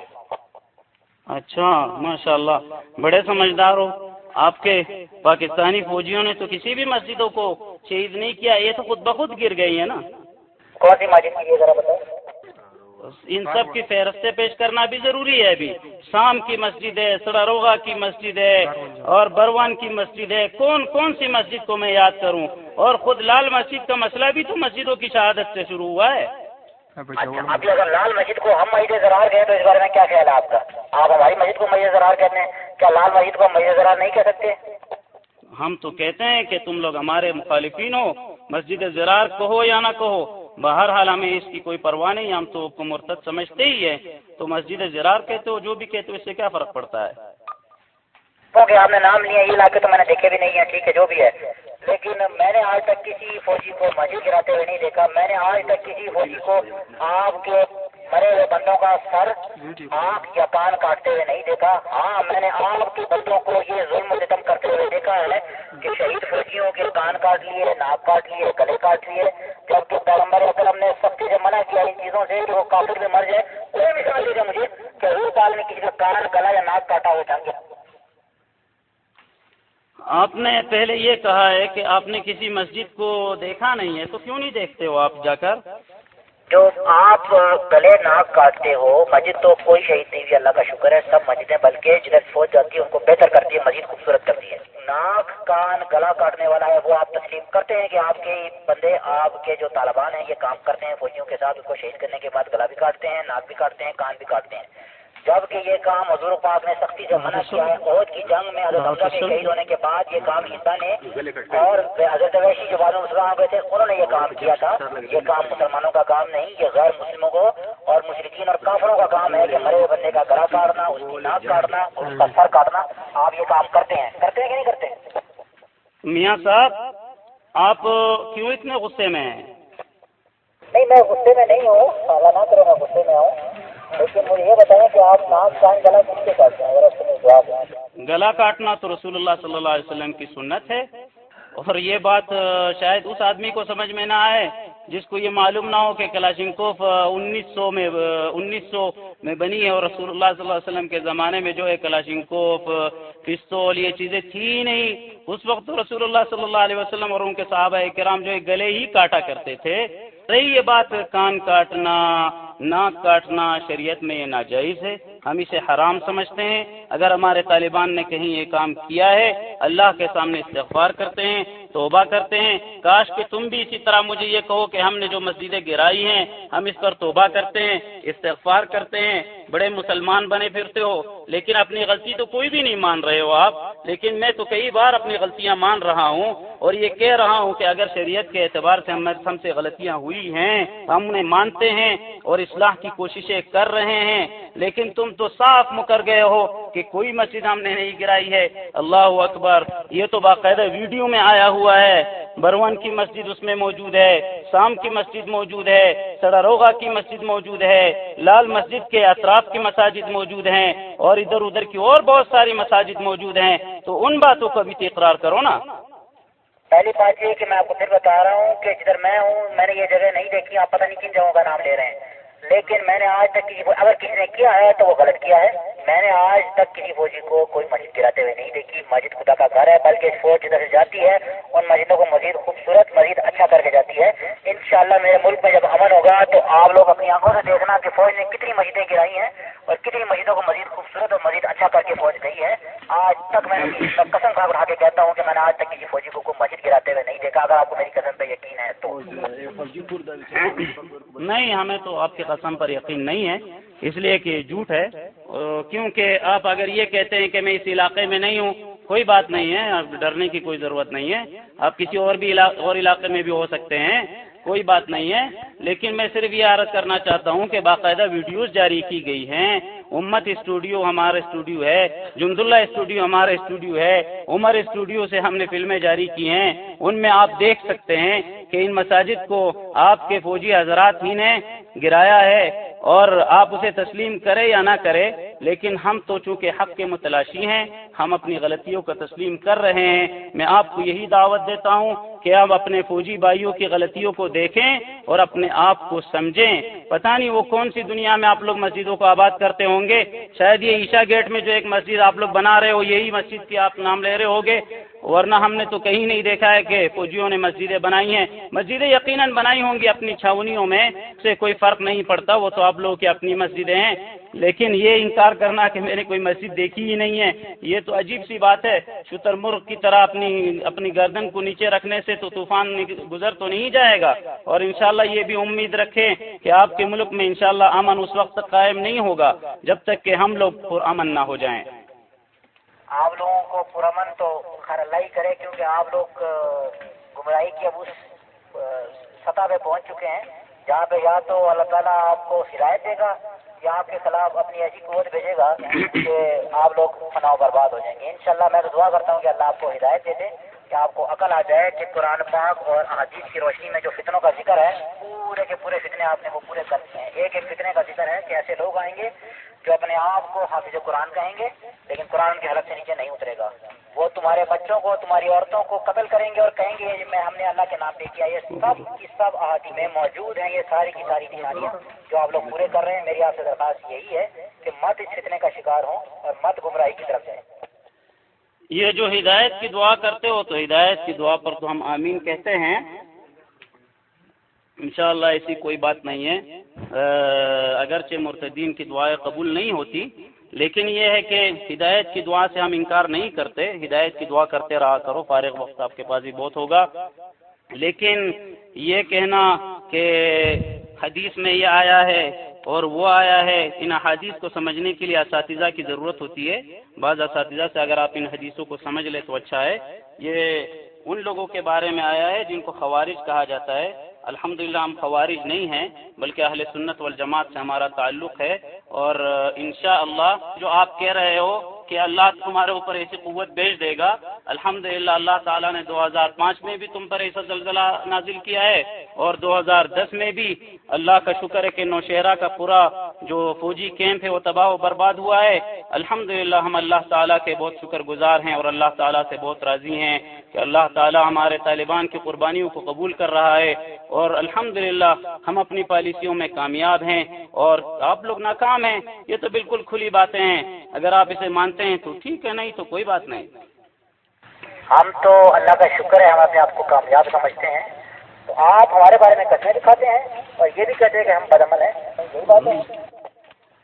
اچھا ماشاء اللہ بڑے سمجھدار ہو۔ آپ کے پاکستانی فوجیوں نے تو کسی بھی مسجدوں کو شہید نہیں کیا یہ تو خود بخود گر گئی ہے نا۔ کون سی مسجد ذرا بتائیں؟ ان سب کی فہرستیں پیش کرنا بھی ضروری ہے ابھی۔ شام کی مسجد ہے سڑاروغا کی مسجد ہے اور بروان کی مسجد ہے۔ کون کون سی مسجد کو میں یاد کروں؟ اور خود لال مسجد کا مسئلہ بھی تو مسجدوں کی شہادت سے شروع ہوا ہے۔ اچھا ابھی اگر لال مسجد کو ہم مسجد زرار گئے تو اس بارے میں کیا خیال ہے آپ کا؟ آپ ہماری مسجد کو مسجد زرار کہتے ہیں۔ کیا لال مسجد کو مسجد زرار نہیں کہہ سکتے؟ ہم تو کہتے ہیں کہ تم لوگ ہمارے مخالفین ہو مسجد زرار کہو یا نہ کہو۔ بہرحال ہمیں اس کی کوئی پرواہ نہیں، ہم تو کو مرتد سمجھتے ہی ہے تو مسجد زرار کہتے ہو، جو بھی کہتے ہو، اس سے کیا فرق پڑتا ہے؟ کیونکہ آپ نے نام لیا، یہ علاقے تو میں نے دیکھے بھی نہیں ہیں، ٹھیک ہے، جو بھی ہے۔ لیکن میں نے آج تک کسی فوجی کو مسجد گراتے ہوئے نہیں دیکھا۔ میں نے آج تک کسی فوجی کو آپ کے مرے ہوئے بندوں کا سر آنکھ یا کان کاٹتے ہوئے نہیں دیکھا۔ ہاں میں نے آپ کے بندوں کو یہ ظلم ستم کرتے ہوئے دیکھا ہے کہ شہید فوجیوں کے کان کاٹ لیے ناک کاٹ لیے گلے کاٹ لیے۔ جبکہ پیغمبر اکرم نے سب سے منع کیا ان چیزوں سے کہ وہ کافر میں مر جائے۔ کوئی مثال دے مجھے کہ ہر سال میں کسی کا کان گلا یا ناک کاٹا ہوا جائیں گے آپ نے پہلے یہ کہا ہے کہ آپ نے کسی مسجد کو دیکھا نہیں ہے تو کیوں نہیں دیکھتے ہو آپ جا کر؟ جو آپ گلے ناک کاٹتے ہو، مسجد تو کوئی شہید نہیں ہوئی، اللہ کا شکر ہے، سب مسجدیں، بلکہ جدھر فوج جاتی ہے ان کو بہتر کرتی ہے، مسجد خوبصورت کرتی ہے۔ ناک کان گلا کاٹنے والا ہے، وہ آپ تسلیم کرتے ہیں کہ آپ کے بندے، آپ کے جو طالبان ہیں، یہ کام کرتے ہیں، فوجیوں کے ساتھ ان کو شہید کرنے کے بعد گلا بھی کاٹتے ہیں، ناک بھی کاٹتے ہیں، کان بھی کاٹتے ہیں۔ جبکہ یہ کام حضور پاک نے سختی سے منع کیا ہے عہد کی جنگ میں حضرت حمزہ کے شہید ہونے کے بعد یہ کام عیسیٰ نے اور حضرت ویشی جو بعد مسلمان ہوئے تھے انہوں نے یہ کام کیا تھا۔ یہ کام مسلمانوں کا کام نہیں یہ غیر مسلموں کو اور مشرقین اور کافروں کا کام ہے کہ مرے بندے کا گلا کاٹنا اس کی ناک کاٹنا اس کا سر کاٹنا۔ آپ یہ کام کرتے ہیں۔ کرتے ہیں کہ نہیں کرتے؟ میاں صاحب آپ کیوں اتنے غصے میں ہیں؟ نہیں میں غصے میں نہیں ہوں نہ کروں میں غصے میں ہوں۔ لیکن مجھے یہ بتائیں کہ آپ ناک کان گلا کس کے کاٹتے ہیں گلا کاٹنا تو رسول اللہ صلی اللہ علیہ وسلم کی سنت ہے۔ اور یہ بات شاید اس آدمی کو سمجھ میں نہ آئے جس کو یہ معلوم نہ ہو کہ کلاشنکوف انیس سو میں انیس سو میں بنی ہے اور رسول اللہ صلی اللہ علیہ وسلم کے زمانے میں جو ہے کلاشنکوف، پستول، یہ چیزیں تھی نہیں۔ اس وقت تو رسول اللہ صلی اللہ علیہ وسلم اور ان کے صحابہ کرام جو ہے گلے ہی کاٹا کرتے تھے۔ صحیح یہ بات، کان کاٹنا ناک کاٹنا شریعت میں یہ ناجائز ہے۔ ہم اسے حرام سمجھتے ہیں۔ اگر ہمارے طالبان نے کہیں یہ کام کیا ہے، اللہ کے سامنے استغفار کرتے ہیں، توبہ کرتے ہیں۔ کاش کہ تم بھی اسی طرح مجھے یہ کہو کہ ہم نے جو مسجدیں گرائی ہیں، ہم اس پر توبہ کرتے ہیں، استغفار کرتے ہیں۔ بڑے مسلمان بنے پھرتے ہو۔ لیکن اپنی غلطی تو کوئی بھی نہیں مان رہے ہو آپ۔ لیکن میں تو کئی بار اپنی غلطیاں مان رہا ہوں اور یہ کہہ رہا ہوں کہ اگر شریعت کے اعتبار سے ہم سے غلطیاں ہوئی ہیں، ہم انہیں مانتے ہیں اور اصلاح کی کوششیں کر رہے ہیں۔ لیکن تم تو صاف مکر گئے ہو کہ کوئی مسجد ہم نے نہیں گرائی ہے۔ اللہ اکبر، یہ تو باقاعدہ ویڈیو میں آیا ہوا ہے۔ برون کی مسجد اس میں موجود ہے، شام کی مسجد موجود ہے، سڑاروغا کی مسجد موجود ہے، لال مسجد کے اطراف کی مساجد موجود ہیں اور ادھر ادھر کی اور بہت ساری مساجد موجود ہیں۔ تو ان باتوں کو بھی تکرار کرو نا۔ پہلی بات یہ کہ میں آپ کو پھر بتا رہا ہوں کہ جدھر میں ہوں، میں نے یہ جگہ نہیں دیکھی، آپ پتہ نہیں کن جگہوں کا نام لے رہے ہیں۔ لیکن میں نے آج تک کسی اگر کسی نے کیا ہے تو وہ غلط کیا ہے۔ میں نے آج تک کسی فوجی کو کوئی مسجد گراتے ہوئے نہیں دیکھی۔ مسجد خدا کا گھر ہے بلکہ فوج جدھر سے جاتی ہے۔ ان مسجدوں کو مزید خوبصورت مزید اچھا کر کے جاتی ہے۔ انشاءاللہ میرے ملک میں جب امن ہوگا تو آپ لوگ اپنی آنکھوں سے دیکھنا کہ فوج نے کتنی مسجدیں گرائی ہیں اور کتنی مسجدوں کو مزید خوبصورت اور مزید اچھا کر کے فوج گئی ہے۔ آج تک میں قسم کھا اٹھا کے کہتا ہوں کہ میں نے آج تک کسی فوجی کو کوئی مسجد گراتے ہوئے نہیں دیکھا۔ اگر آپ کو میری قسم پہ یقین ہے تو نہیں ہمیں تو آپ کی قسم پر یقین نہیں ہے، اس لیے کہ جھوٹ ہے۔ کیونکہ آپ اگر یہ کہتے ہیں کہ میں اس علاقے میں نہیں ہوں، کوئی بات نہیں ہے، آپ ڈرنے کی کوئی ضرورت نہیں ہے۔ آپ کسی اور بھی اور علاقے میں بھی ہو سکتے ہیں، کوئی بات نہیں ہے۔ لیکن میں صرف یہ عرض کرنا چاہتا ہوں کہ باقاعدہ ویڈیوز جاری کی گئی ہیں۔ امت اسٹوڈیو ہمارا اسٹوڈیو ہے جند اللہ اسٹوڈیو ہمارا اسٹوڈیو ہے۔ عمر اسٹوڈیو سے ہم نے فلمیں جاری کی ہیں، ان میں آپ دیکھ سکتے ہیں کہ ان مساجد کو آپ کے فوجی حضرات ہی نے گرایا ہے اور آپ اسے تسلیم کرے یا نہ کرے لیکن ہم تو چونکہ حق کے متلاشی ہیں، ہم اپنی غلطیوں کا تسلیم کر رہے ہیں۔ میں آپ کو یہی دعوت دیتا ہوں کہ آپ اپنے فوجی بھائیوں کی غلطیوں کو دیکھیں اور اپنے آپ کو سمجھیں۔ پتہ نہیں وہ کون سی دنیا میں آپ لوگ مسجدوں کو آباد کرتے ہوں گے۔ شاید یہ عیشا گیٹ میں جو ایک مسجد آپ لوگ بنا رہے ہو، یہی مسجد کی آپ نام لے رہے ہوگے۔ ورنہ ہم نے تو کہیں نہیں دیکھا ہے کہ فوجیوں نے مسجدیں بنائی ہیں۔ مسجدیں یقیناً بنائی ہوں گی اپنی چھاونیوں میں سے کوئی فرق نہیں پڑتا، وہ تو آپ لوگوں کی اپنی مسجدیں ہیں۔ لیکن یہ انکار کرنا کہ میں نے کوئی مسجد دیکھی ہی نہیں ہے، یہ تو عجیب سی بات ہے۔ شتر مرغ کی طرح اپنی اپنی گردن کو نیچے رکھنے سے تو طوفان گزر تو نہیں جائے گا۔ اور انشاءاللہ یہ بھی امید رکھیں کہ آپ کے ملک میں انشاءاللہ امن اس وقت تک قائم نہیں ہوگا جب تک کہ ہم لوگ پر امن نہ ہو جائیں۔ آپ لوگوں کو پرامن تو خیر اللہ ہی کرے کیونکہ آپ لوگ گمراہی کی اب اس سطح پہ پہنچ چکے ہیں۔ جہاں پہ یا تو اللہ تعالیٰ آپ کو ہدایت دے گا یا آپ کے خلاف اپنی ایسی قوت بھیجے گا کہ آپ لوگ فنا برباد ہو جائیں گے۔ انشاءاللہ میں تو دعا کرتا ہوں کہ اللہ آپ کو ہدایت دے دے کہ آپ کو عقل آ جائے کہ قرآن پاک اور احادیث کی روشنی میں جو فتنوں کا ذکر ہے، پورے کے پورے فتنے آپ نے وہ پورے کرتے ہیں۔ ایک ایک فتنے کا ذکر ہے کہ ایسے لوگ آئیں گے جو اپنے آپ کو حافظ قرآن کہیں گے، لیکن قرآن کے حلق سے نیچے نہیں اترے گا۔ وہ تمہارے بچوں کو، تمہاری عورتوں کو قتل کریں گے اور کہیں گے میں ہم نے اللہ کے نام پہ کیا۔ یہ سب کی سب احادی میں موجود ہیں، یہ ساری کی ساری نشانیاں جو آپ لوگ پورے کر رہے ہیں۔ میری آپ سے درخواست یہی ہے کہ مت اس فتنے کا شکار ہوں اور مت گمراہی کی طرف جائیں۔ یہ جو ہدایت کی دعا کرتے ہو تو ہدایت کی دعا پر تو ہم آمین کہتے ہیں۔ انشاءاللہ ایسی کوئی بات نہیں ہے۔ اگرچہ مرتدین کی دعائیں قبول نہیں ہوتی، لیکن یہ ہے کہ ہدایت کی دعا سے ہم انکار نہیں کرتے۔ ہدایت کی دعا کرتے رہا کرو، فارغ وقت آپ کے پاس بھی بہت ہوگا۔ لیکن یہ کہنا کہ حدیث میں یہ آیا ہے اور وہ آیا ہے، ان احادیث کو سمجھنے کے لیے اساتذہ کی ضرورت ہوتی ہے۔ بعض اساتذہ سے اگر آپ ان حدیثوں کو سمجھ لیں تو اچھا ہے۔ یہ ان لوگوں کے بارے میں آیا ہے جن کو خوارج کہا جاتا ہے۔ الحمد ہم خوارج نہیں ہیں بلکہ اہل سنت والجماعت سے ہمارا تعلق ہے۔ اور انشاءاللہ جو آپ کہہ رہے ہو کہ اللہ تمہارے اوپر ایسی قوت بھیج دے گا الحمد اللہ تعالیٰ نے دو ہزار پانچ میں بھی تم پر ایسا زلزلہ نازل کیا ہے اور دو ہزار دس میں بھی اللہ کا شکر ہے کہ نوشہرہ کا پورا جو فوجی کیمپ ہے وہ تباہ و برباد ہوا ہے۔ الحمد ہم اللہ تعالیٰ کے بہت شکر گزار ہیں اور اللہ تعالیٰ سے بہت راضی ہیں کہ اللہ تعالیٰ ہمارے طالبان کی قربانیوں کو قبول کر رہا ہے اور الحمد ہم اپنی پالیسیوں میں کامیاب ہیں اور آپ لوگ ناکام ہیں یہ تو بالکل کھلی باتیں ہیں۔ اگر آپ اسے مانتے ہیں تو ٹھیک ہے نہیں تو کوئی بات نہیں۔ ہم تو اللہ کا شکر ہے ہم اپنے آپ کو کامیاب سمجھتے ہیں۔ تو آپ ہمارے بارے میں کچھ دکھاتے ہیں اور یہ بھی کہتے ہیں کہ ہم بدعمل ہیں۔ یہی بات ہے۔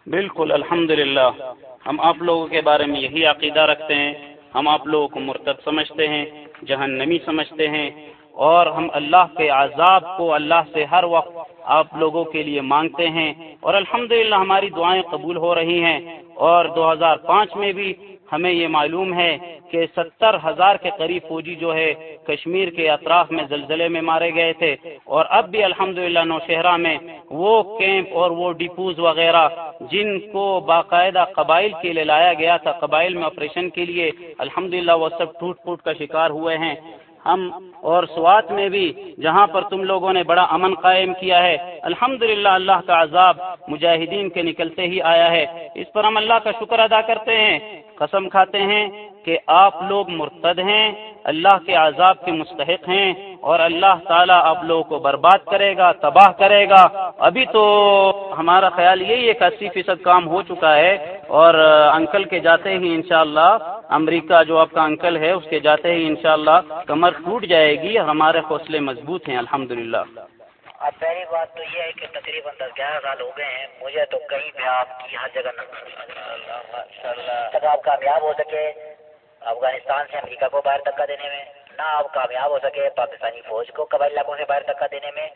بالکل الحمد ہم آپ لوگوں کے بارے میں یہی عقیدہ رکھتے ہیں۔ ہم آپ لوگوں کو مرتب سمجھتے ہیں جہنمی سمجھتے ہیں۔ اور ہم اللہ کے عذاب کو اللہ سے ہر وقت آپ لوگوں کے لیے مانگتے ہیں۔ اور الحمد ہماری دعائیں قبول ہو رہی ہیں۔ اور دو ہزار پانچ میں بھی ہمیں یہ معلوم ہے کہ ستر ہزار کے قریب فوجی جو ہے کشمیر کے اطراف میں زلزلے میں مارے گئے تھے۔ اور اب بھی الحمد للہ نوشہرہ میں وہ کیمپ اور وہ ڈپوز وغیرہ جن کو باقاعدہ قبائل کے لیے لایا گیا تھا، قبائل میں آپریشن کے لیے الحمد وہ سب ٹوٹ پھوٹ کا شکار ہوئے ہیں۔ ہم اور سوات میں بھی جہاں پر تم لوگوں نے بڑا امن قائم کیا ہے الحمد اللہ کا عذاب مجاہدین کے نکلتے ہی آیا ہے۔ اس پر ہم اللہ کا شکر ادا کرتے ہیں۔ قسم کھاتے ہیں کہ آپ لوگ مرتد ہیں۔ اللہ کے عذاب کے مستحق ہیں اور اللہ تعالیٰ آپ لوگوں کو برباد کرے گا تباہ کرے گا۔ ابھی تو ہمارا خیال یہی ہے کہ اسی فیصد کام ہو چکا ہے اور انکل کے جاتے ہی انشاءاللہ امریکہ جو آپ کا انکل ہے اس کے جاتے ہی انشاءاللہ کمر ٹوٹ جائے گی۔ ہمارے حوصلے مضبوط ہیں الحمد اب پہلی بات تو یہ ہے کہ تقریباً دس گیارہ سال ہو گئے ہیں۔ مجھے تو کہیں پہ آپ کی ہر جگہ تک آپ کامیاب ہو سکے۔ افغانستان سے امریکہ کو باہر دھکا دینے میں نہ آپ کامیاب ہو سکے، پاکستانی فوج کو قبائل علاقوں سے باہر دھکا دینے میں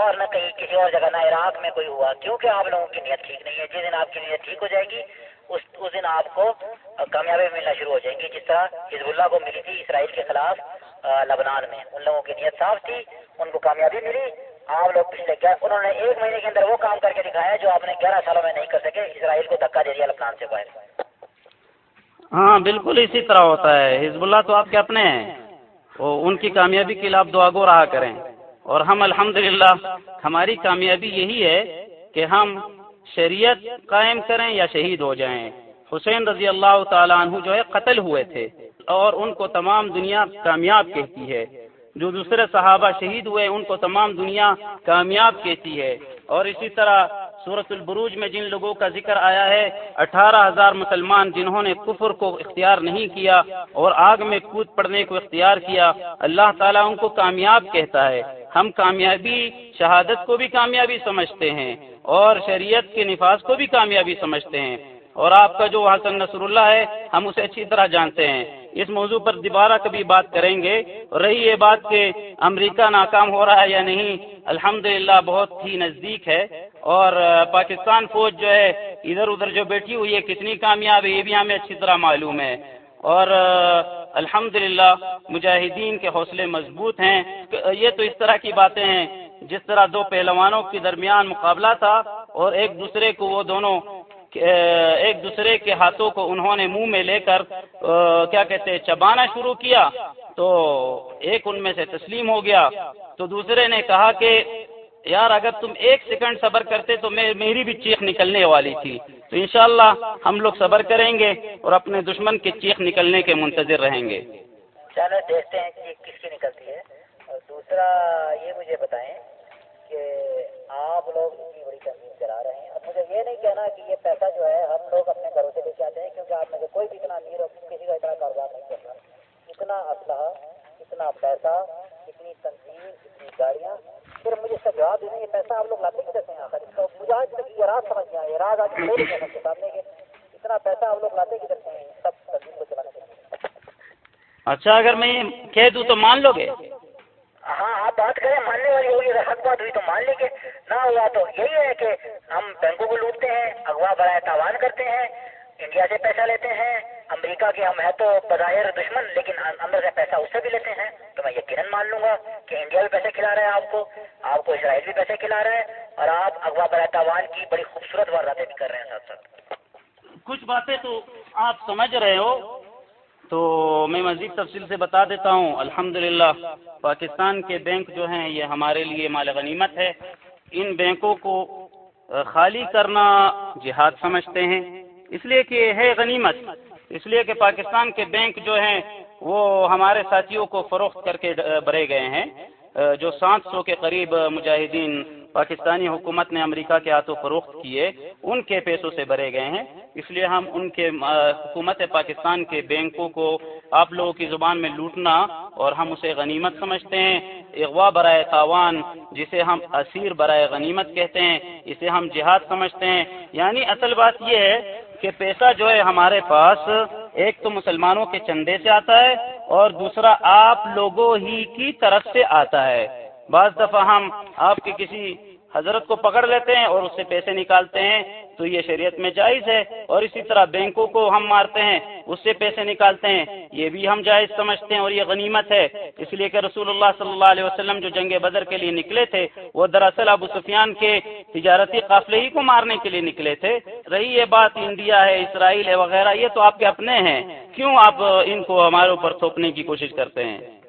اور نہ کہیں کسی اور جگہ، نہ عراق میں کوئی ہوا۔ کیونکہ آپ لوگوں کی نیت ٹھیک نہیں ہے، جس دن آپ کی نیت ٹھیک ہو جائے گی، اس اس دن آپ کو کامیابی ملنا شروع ہو جائیں گی۔ جس طرح حزب اللہ کو ملی تھی اسرائیل کے خلاف لبنان میں، ان لوگوں کی نیت صاف تھی، ان کو کامیابی ملی۔ آپ لوگ پچھلے کیا انہوں نے ایک مہینے کے اندر وہ کام کر کے دکھایا جو آپ نے گیارہ سالوں میں نہیں کر سکے، اسرائیل کو دھکا دے دیا لبنان سے باہر۔ ہاں بالکل اسی طرح ہوتا ہے۔ حزب اللہ تو آپ کے اپنے ہیں۔ ان کی کامیابی کے لیے آپ دعا گو رہا کریں۔ اور ہم الحمد ہماری کامیابی یہی ہے کہ ہم شریعت قائم کریں یا شہید ہو جائیں۔ حسین رضی اللہ تعالیٰ عنہ جو ہے، قتل ہوئے تھے۔ اور ان کو تمام دنیا کامیاب کہتی ہے۔ جو دوسرے صحابہ شہید ہوئے، ان کو تمام دنیا کامیاب کہتی ہے۔ اور اسی طرح صورت البروج میں جن لوگوں کا ذکر آیا ہے، اٹھارہ ہزار مسلمان جنہوں نے کفر کو اختیار نہیں کیا اور آگ میں کود پڑنے کو اختیار کیا، اللہ تعالیٰ ان کو کامیاب کہتا ہے۔ ہم کامیابی، شہادت کو بھی کامیابی سمجھتے ہیں اور شریعت کے نفاذ کو بھی کامیابی سمجھتے ہیں۔ اور آپ کا جو حسن نصر اللہ ہے، ہم اسے اچھی طرح جانتے ہیں۔ اس موضوع پر دوبارہ کبھی بات کریں گے۔ رہی یہ بات کہ امریکہ ناکام ہو رہا ہے یا نہیں الحمد بہت ہی نزدیک ہے۔ اور پاکستان فوج جو ہے، ادھر ادھر جو بیٹھی ہوئی ہے، کتنی کامیاب ہے، یہ بھی ہمیں اچھی طرح معلوم ہے۔ اور الحمد مجاہدین کے حوصلے مضبوط ہیں۔ یہ تو اس طرح کی باتیں ہیں، جس طرح دو پہلوانوں کے درمیان مقابلہ تھا اور ایک دوسرے کو وہ دونوں ایک دوسرے کے ہاتھوں کو انہوں نے منہ میں لے کر کیا کہتے چبانا شروع کیا۔ تو ایک ان میں سے تسلیم ہو گیا۔ تو دوسرے نے کہا کہ، یار، اگر تم ایک سیکنڈ صبر کرتے تو میری بھی چیخ نکلنے والی تھی۔ تو انشاءاللہ ہم لوگ صبر کریں گے اور اپنے دشمن کی چیخ نکلنے کے منتظر رہیں گے۔ چلو دیکھتے ہیں کہ کس کی نکلتی ہے۔ اور دوسرا یہ مجھے بتائیں کہ آپ لوگ اتنی بڑی تنظیم چلا رہے ہیں۔ اب مجھے یہ نہیں کہنا کہ یہ پیسہ جو ہے ہم لوگ اپنے گھروں سے لے کے آتے ہیں، کیونکہ آپ میں سے کوئی بھی اتنا امیر اور کسی کا اتنا کاروبار نہیں کرتا اتنا اسلحہ، اتنا پیسہ، اتنی تنظیم، اتنی گاڑیاں۔ پھر مجھے اس کا جواب دینا یہ پیسہ آپ لوگ لاتے کدھر سے آخر؟ اس کا مجھے آج تک یہ راز سمجھ گیا یہ راز آج نہیں کہہ سکتے سامنے کے۔ اتنا پیسہ ہم لوگ لاتے کدھر سے سب تنظیم کو چلانے کے لیے۔ اچھا اگر میں کہہ دوں تو مان لو گے؟ ہاں آپ بات کریں، ماننے والی ہوگی، اگر حق بات ہوئی تو مان لیں گے۔ نہ ہوا تو یہی ہے کہ ہم بینکوں کو لوٹتے ہیں، اغوا برائے تاوان کرتے ہیں، انڈیا سے پیسہ لیتے ہیں، امریکہ کے ہم ہے تو بظاہر دشمن، لیکن اندر سے پیسہ اس سے بھی لیتے ہیں۔ تو میں یقیناً مان لوں گا کہ انڈیا بھی پیسے کھلا رہا ہے آپ کو آپ کو اسرائیل بھی پیسے کھلا رہا ہے، اور آپ اغوا برائے تاوان کی بڑی خوبصورت وارداتیں بھی کر رہے ہیں ساتھ ساتھ۔ کچھ باتیں تو آپ سمجھ رہے ہو تو میں مزید تفصیل سے بتا دیتا ہوں۔ الحمد پاکستان کے بینک جو ہیں، یہ ہمارے لیے مال غنیمت ہے۔ ان بینکوں کو خالی کرنا جہاد سمجھتے ہیں۔ اس لیے کہ ہے غنیمت۔ اس لیے کہ پاکستان کے بینک جو ہیں، وہ ہمارے ساتھیوں کو فروخت کر کے بھرے گئے ہیں۔ جو سات سو کے قریب مجاہدین پاکستانی حکومت نے امریکہ کے ہاتھوں فروخت کیے، ان کے پیسوں سے بھرے گئے ہیں۔ اس لیے ہم ان کے حکومت پاکستان کے بینکوں کو آپ لوگوں کی زبان میں لوٹنا اور ہم اسے غنیمت سمجھتے ہیں۔ اغوا برائے تاوان، جسے ہم اسیر برائے غنیمت کہتے ہیں، اسے ہم جہاد سمجھتے ہیں۔ یعنی اصل بات یہ ہے کہ پیسہ جو ہے ہمارے پاس ایک تو مسلمانوں کے چندے سے آتا ہے اور دوسرا آپ لوگوں ہی کی طرف سے آتا ہے۔ بعض دفعہ ہم آپ کے کسی حضرت کو پکڑ لیتے ہیں اور اس سے پیسے نکالتے ہیں، تو یہ شریعت میں جائز ہے۔ اور اسی طرح بینکوں کو ہم مارتے ہیں، اس سے پیسے نکالتے ہیں۔ یہ بھی ہم جائز سمجھتے ہیں اور یہ غنیمت ہے۔ اس لیے کہ رسول اللہ صلی اللہ علیہ وسلم جو جنگ بدر کے لیے نکلے تھے، وہ دراصل ابو سفیان کے تجارتی قافلے ہی کو مارنے کے لیے نکلے تھے۔ رہی یہ بات، انڈیا ہے، اسرائیل ہے، وغیرہ، یہ تو آپ کے اپنے ہیں۔ کیوں آپ ان کو ہمارے اوپر تھوپنے کی کوشش کرتے ہیں؟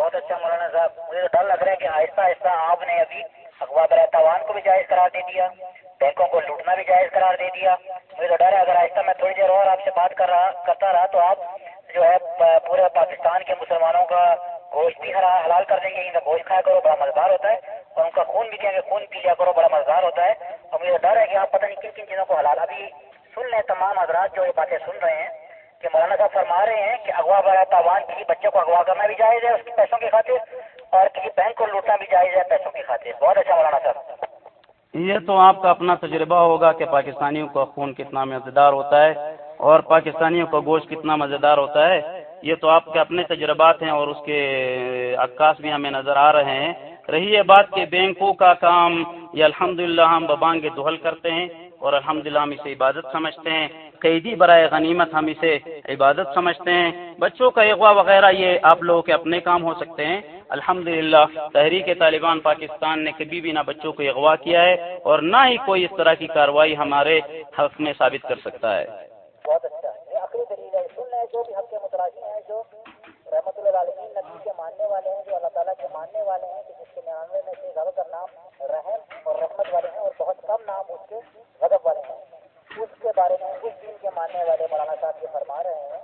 بہت اچھا مولانا صاحب، مجھے ڈر لگ رہا ہے کہ آہستہ آہستہ آپ نے ابھی اخبار توان کو بھی جائز قرار دے دیا، بینکوں کو لوٹنا بھی جائز قرار دے دیا۔ مجھے تو ڈر ہے، اگر آہستہ میں تھوڑی دیر اور آپ سے بات کر رہا، کرتا رہا تو آپ جو ہے پورے پاکستان کے مسلمانوں کا گوشت بھی حلال کر دیں گے، ان کا گوشت کھایا کرو، بڑا مزدار ہوتا ہے۔ اور ان کا خون بھی کہیں گے خون پی لیا کرو، بڑا مزدار ہوتا ہے۔ اور مجھے ڈر ہے کہ آپ پتہ نہیں کن کن چیزوں کو حلال ابھی سن لیں، تمام حضرات جو یہ باتیں سن رہے ہیں۔ کہ مولانا صاحب فرما رہے ہیں کہ اغوا برا تاوان کسی بچے کو اغوا کرنا بھی جائز ہے اس کے پیسوں کی خاطر اور کسی بینک کو لوٹنا بھی جائز ہے پیسوں کی خاطر۔ بہت اچھا مولانا صاحب۔ یہ تو آپ کا اپنا تجربہ ہوگا کہ پاکستانیوں کا خون کتنا مزیدار ہوتا ہے اور پاکستانیوں کا گوشت کتنا مزیدار ہوتا ہے۔ یہ تو آپ کے اپنے تجربات ہیں اور اس کے عکاس بھی ہمیں نظر آ رہے ہیں۔ رہی ہے بات کہ بینکوں کا کام، یہ الحمد ہم ببانگ دہل کرتے ہیں اور الحمد ہم اسے عبادت سمجھتے ہیں۔ قیدی برائے غنیمت ہم اسے عبادت سمجھتے ہیں۔ بچوں کا اغوا وغیرہ یہ آپ لوگوں کے اپنے کام ہو سکتے ہیں۔ الحمد تحریک طالبان پاکستان نے کبھی بھی نہ بچوں کو اغوا کیا ہے اور نہ ہی کوئی اس طرح کی کاروائی ہمارے حق میں ثابت کر سکتا ہے۔ بہت اچھا۔ جو بھی حق کے متراجی ہیں، جو اللہ نبی کے ماننے والے ہیں، جو اللہ تعالیٰ کے ماننے والے ہیں، کہ جس کے میں سے زیادہ تر نام رحم اور رحمت والے ہیں اور بہت کم نام اس کے غضب والے ہیں۔ اس کے بارے میں اس دین کے ماننے والے مولانا صاحب یہ فرما رہے ہیں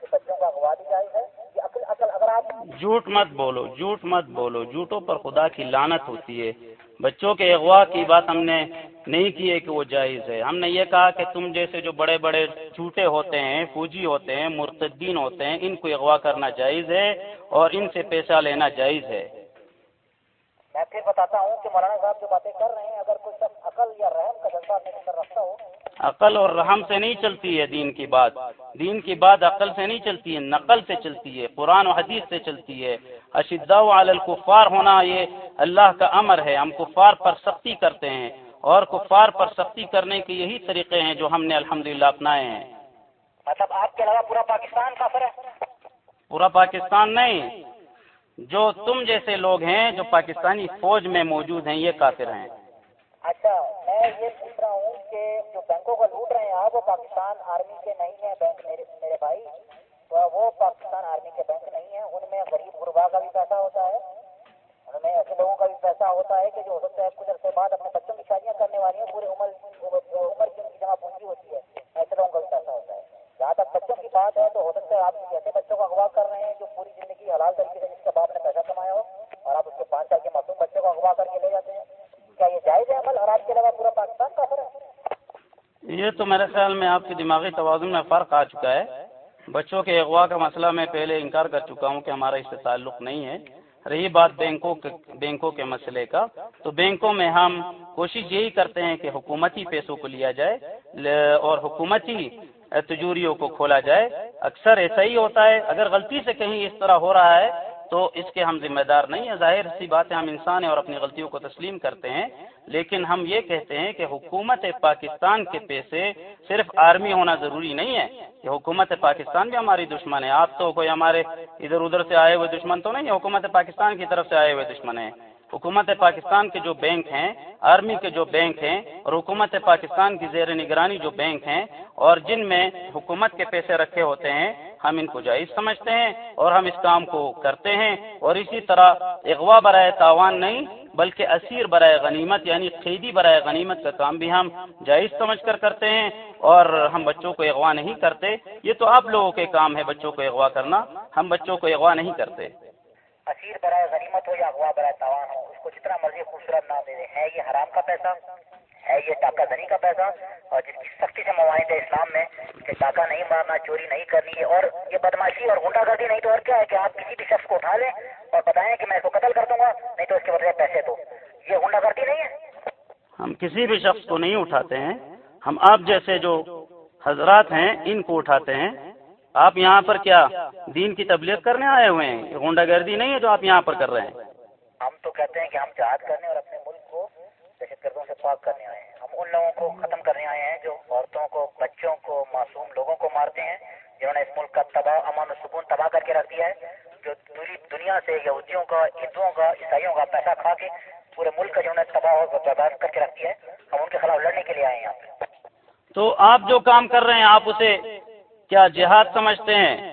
کہ بچوں کا اغوا بھی جائز ہے۔ یہ عقل عقل اگر آپ جھوٹ مت بولو، جھوٹ مت بولو۔ جھوٹوں پر خدا کی لانت ہوتی ہے۔ بچوں کے اغوا کی بات ہم نے نہیں کی ہے کہ وہ جائز ہے۔ ہم نے یہ کہا کہ تم جیسے جو بڑے بڑے جھوٹے ہوتے ہیں، فوجی ہوتے ہیں، مرتدین ہوتے ہیں، ان کو اغوا کرنا جائز ہے اور ان سے پیسہ لینا جائز ہے۔ میں پھر بتاتا ہوں کہ مولانا صاحب جو باتیں کر رہے ہیں اگر کوئی سب عقل یا رحم کا جذبہ اپنے اندر رکھتا ہو عقل اور رحم سے نہیں چلتی ہے دین کی بات۔ دین کی بات عقل سے نہیں چلتی ہے نقل سے چلتی ہے قرآن و حدیث سے چلتی ہے۔ اشد علی الکفار ہونا یہ اللہ کا امر ہے۔ ہم کفار پر سختی کرتے ہیں اور کفار پر سختی کرنے کے یہی طریقے ہیں جو ہم نے الحمد للہ اپنائے ہیں۔ مطلب آپ کے علاوہ پورا پاکستان کافر ہے؟ پورا پاکستان نہیں جو تم جیسے لوگ ہیں جو پاکستانی فوج میں موجود ہیں، یہ کافر ہیں۔ اچھا میں یہ پوچھ رہا ہوں کہ جو بینکوں کو لوٹ رہے ہیں، آپ وہ پاکستان آرمی کے نہیں ہیں بینک میرے میرے بھائی۔ وہ پاکستان آرمی کے بینک نہیں ہیں، ان میں غریب غربا کا بھی پیسہ ہوتا ہے۔ ان میں ایسے لوگوں کا بھی پیسہ ہوتا ہے کہ جو ہو سکتا ہے کچھ عرصے بعد اپنے بچوں کی شادیاں کرنے والی ہیں پورے عمر عمر کی ان کی جمع پونجی ہوتی ہے، ایسے لوگوں کا بھی پیسہ ہوتا ہے۔ جہاں تک بچوں کی بات ہے تو ہو سکتا ہے آپ ایسے بچوں کو اغوا کر رہے ہیں جو پوری زندگی حلال طریقے سے جس کا باپ نے پیسہ کمایا ہو اور آپ اس کے پانچ سال کے معصوم بچے کو اغوا کر کے لے جاتے ہیں۔ کیا یہ جائز ہے عمل اور آپ کے علاوہ پورا پاکستان کا ہے؟ یہ تو میرے خیال میں آپ کی دماغی توازن میں فرق آ چکا ہے۔ بچوں کے اغوا کا مسئلہ میں پہلے انکار کر چکا ہوں کہ ہمارا اس سے تعلق نہیں ہے۔ رہی بات بینکوں کے بینکوں کے مسئلے کا۔ تو بینکوں میں ہم کوشش یہی کرتے ہیں کہ حکومتی پیسوں کو لیا جائے۔ اور حکومتی تجوریوں کو کھولا جائے۔ اکثر ایسا ہی ہوتا ہے۔ اگر غلطی سے کہیں اس طرح ہو رہا ہے، تو اس کے ہم ذمہ دار نہیں ہیں۔ ظاہر سی بات ہے، ہم انسان ہیں اور اپنی غلطیوں کو تسلیم کرتے ہیں۔ لیکن ہم یہ کہتے ہیں کہ حکومت پاکستان کے پیسے صرف آرمی ہونا ضروری نہیں ہے۔ کہ حکومت پاکستان بھی ہماری دشمن ہے۔ آپ تو کوئی ہمارے ادھر ادھر سے آئے ہوئے دشمن تو نہیں ہے حکومت پاکستان کی طرف سے آئے ہوئے دشمن ہیں۔ حکومت پاکستان کے جو بینک ہیں، آرمی کے جو بینک ہیں اور حکومت پاکستان کی زیر نگرانی جو بینک ہیں اور جن میں حکومت کے پیسے رکھے ہوتے ہیں، ہم ان کو جائز سمجھتے ہیں اور ہم اس کام کو کرتے ہیں اور اسی طرح اغوا برائے تاوان نہیں، بلکہ اسیر برائے غنیمت یعنی قیدی برائے غنیمت کا کام بھی ہم جائز سمجھ کر کرتے ہیں اور ہم بچوں کو اغوا نہیں کرتے۔ یہ تو آپ لوگوں کے کام ہے بچوں کو اغوا کرنا، ہم بچوں کو اغوا نہیں کرتے۔ اسیر برائے غنیمت ہو یا اغوا برائے تاوان ہو، اس کو جتنا مرضی خوبصورت نام دے دیں ہے یہ حرام کا پیسہ؟ ہے یہ ڈاکہ زنی کا پیسہ؟ اور جس کی سختی سے مواعد ہے اسلام میں کہ ڈاکہ نہیں مارنا، چوری نہیں کرنی ہے اور یہ بدماشی اور گنڈا گردی نہیں تو اور کیا ہے کہ آپ کسی بھی شخص کو اٹھا لیں اور بتائیں کہ میں اس کو قتل کر دوں گا، نہیں تو اس کے بدلے پیسے دو یہ گنڈا گردی نہیں ہے۔ ہم کسی بھی شخص کو نہیں اٹھاتے ہیں۔ ہم آپ جیسے جو حضرات ہیں، ان کو اٹھاتے ہیں۔ آپ یہاں پر کیا دین کی تبلیغ کرنے آئے ہوئے ہیں۔ گونڈا گردی نہیں ہے جو آپ یہاں پر کر رہے ہیں۔ ہم تو کہتے ہیں کہ ہم جہاد کرنے اور اپنے ملک کو دہشت گردوں سے پاک کرنے آئے ہیں۔ ہم ان لوگوں کو ختم کرنے آئے ہیں جو عورتوں کو بچوں کو معصوم لوگوں کو مارتے ہیں جنہوں نے اس ملک کا تباہ امن و سکون تباہ کر کے رکھ دیا ہے جو پوری دنیا سے یہودیوں کا ہندوؤں کا عیسائیوں کا پیسہ کھا کے پورے ملک کا جنہوں نے تباہ اور برباد کر کے رکھ دیا ہے ہم ان کے خلاف لڑنے کے لیے آئے ہیں یہاں پہ۔ تو آپ جو کام کر رہے ہیں آپ اسے کیا جہاد سمجھتے ہیں؟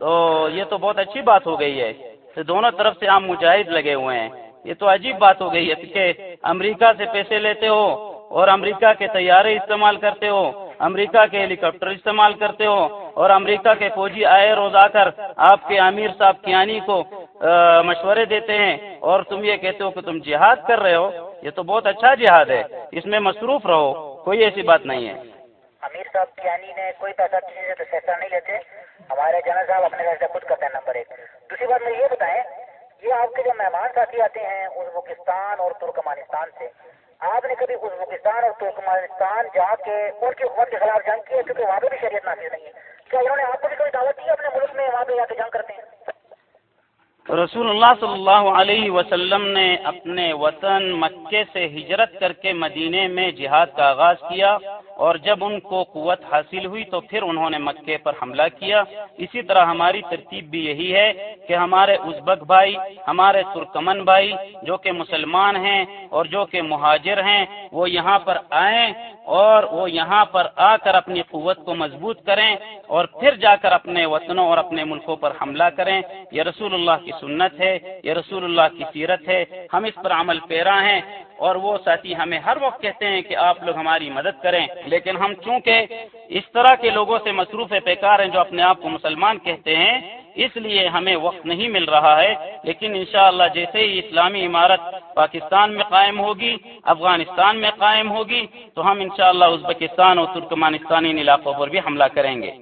تو یہ تو بہت اچھی بات ہو گئی ہے کہ دونوں طرف سے آپ مجاہد لگے ہوئے ہیں۔ یہ تو عجیب بات ہو گئی ہے کہ امریکہ سے پیسے لیتے ہو اور امریکہ کے طیارے استعمال کرتے ہو، امریکہ کے ہیلی کاپٹر استعمال کرتے ہو اور امریکہ کے فوجی آئے روز آ کر آپ کے امیر صاحب کیانی کو مشورے دیتے ہیں اور تم یہ کہتے ہو کہ تم جہاد کر رہے ہو۔ یہ تو بہت اچھا جہاد ہے۔ اس میں مصروف رہو، کوئی ایسی بات نہیں ہے۔ امیر صاحب کیانی نے کوئی پیسہ کسی سے تو پیسہ نہیں لیتے۔ ہمارے جنرل صاحب اپنے گھر سے خود کرتے ہیں نمبر ایک۔ دوسری بات میں یہ بتائیں یہ آپ کے جو مہمان ساتھی آتے ہیں ازبکستان اور ترکمانستان سے، آپ نے کبھی ازبکستان اور ترکمانستان جا کے ان کی حکومت کے خلاف جنگ کی ہے؟ کیونکہ وہاں پہ بھی شریعت نافذ نہیں ہے۔ کیا انہوں نے آپ کو بھی کوئی دعوت دی ہے اپنے ملک میں وہاں پہ جا کے جنگ کرتے ہیں؟ رسول اللہ صلی اللہ علیہ وسلم نے اپنے وطن مکے سے ہجرت کر کے مدینے میں جہاد کا آغاز کیا اور جب ان کو قوت حاصل ہوئی تو پھر انہوں نے مکے پر حملہ کیا۔ اسی طرح ہماری ترتیب بھی یہی ہے کہ ہمارے ازبک بھائی، ہمارے ترکمن بھائی جو کہ مسلمان ہیں اور جو کہ مہاجر ہیں، وہ یہاں پر آئیں اور وہ یہاں پر آ کر اپنی قوت کو مضبوط کریں اور پھر جا کر اپنے وطنوں اور اپنے ملکوں پر حملہ کریں۔ یہ رسول اللہ کی سنت ہے، یہ رسول اللہ کی سیرت ہے، ہم اس پر عمل پیرا ہیں اور وہ ساتھی ہمیں ہر وقت کہتے ہیں کہ آپ لوگ ہماری مدد کریں۔ لیکن ہم چونکہ اس طرح کے لوگوں سے مصروف پیکار ہیں جو اپنے آپ کو مسلمان کہتے ہیں، اس لیے ہمیں وقت نہیں مل رہا ہے۔ لیکن انشاءاللہ جیسے ہی اسلامی عمارت پاکستان میں قائم ہوگی، افغانستان میں قائم ہوگی، تو ہم انشاءاللہ ازبکستان اور ترکمانستانی علاقوں پر بھی حملہ کریں گے۔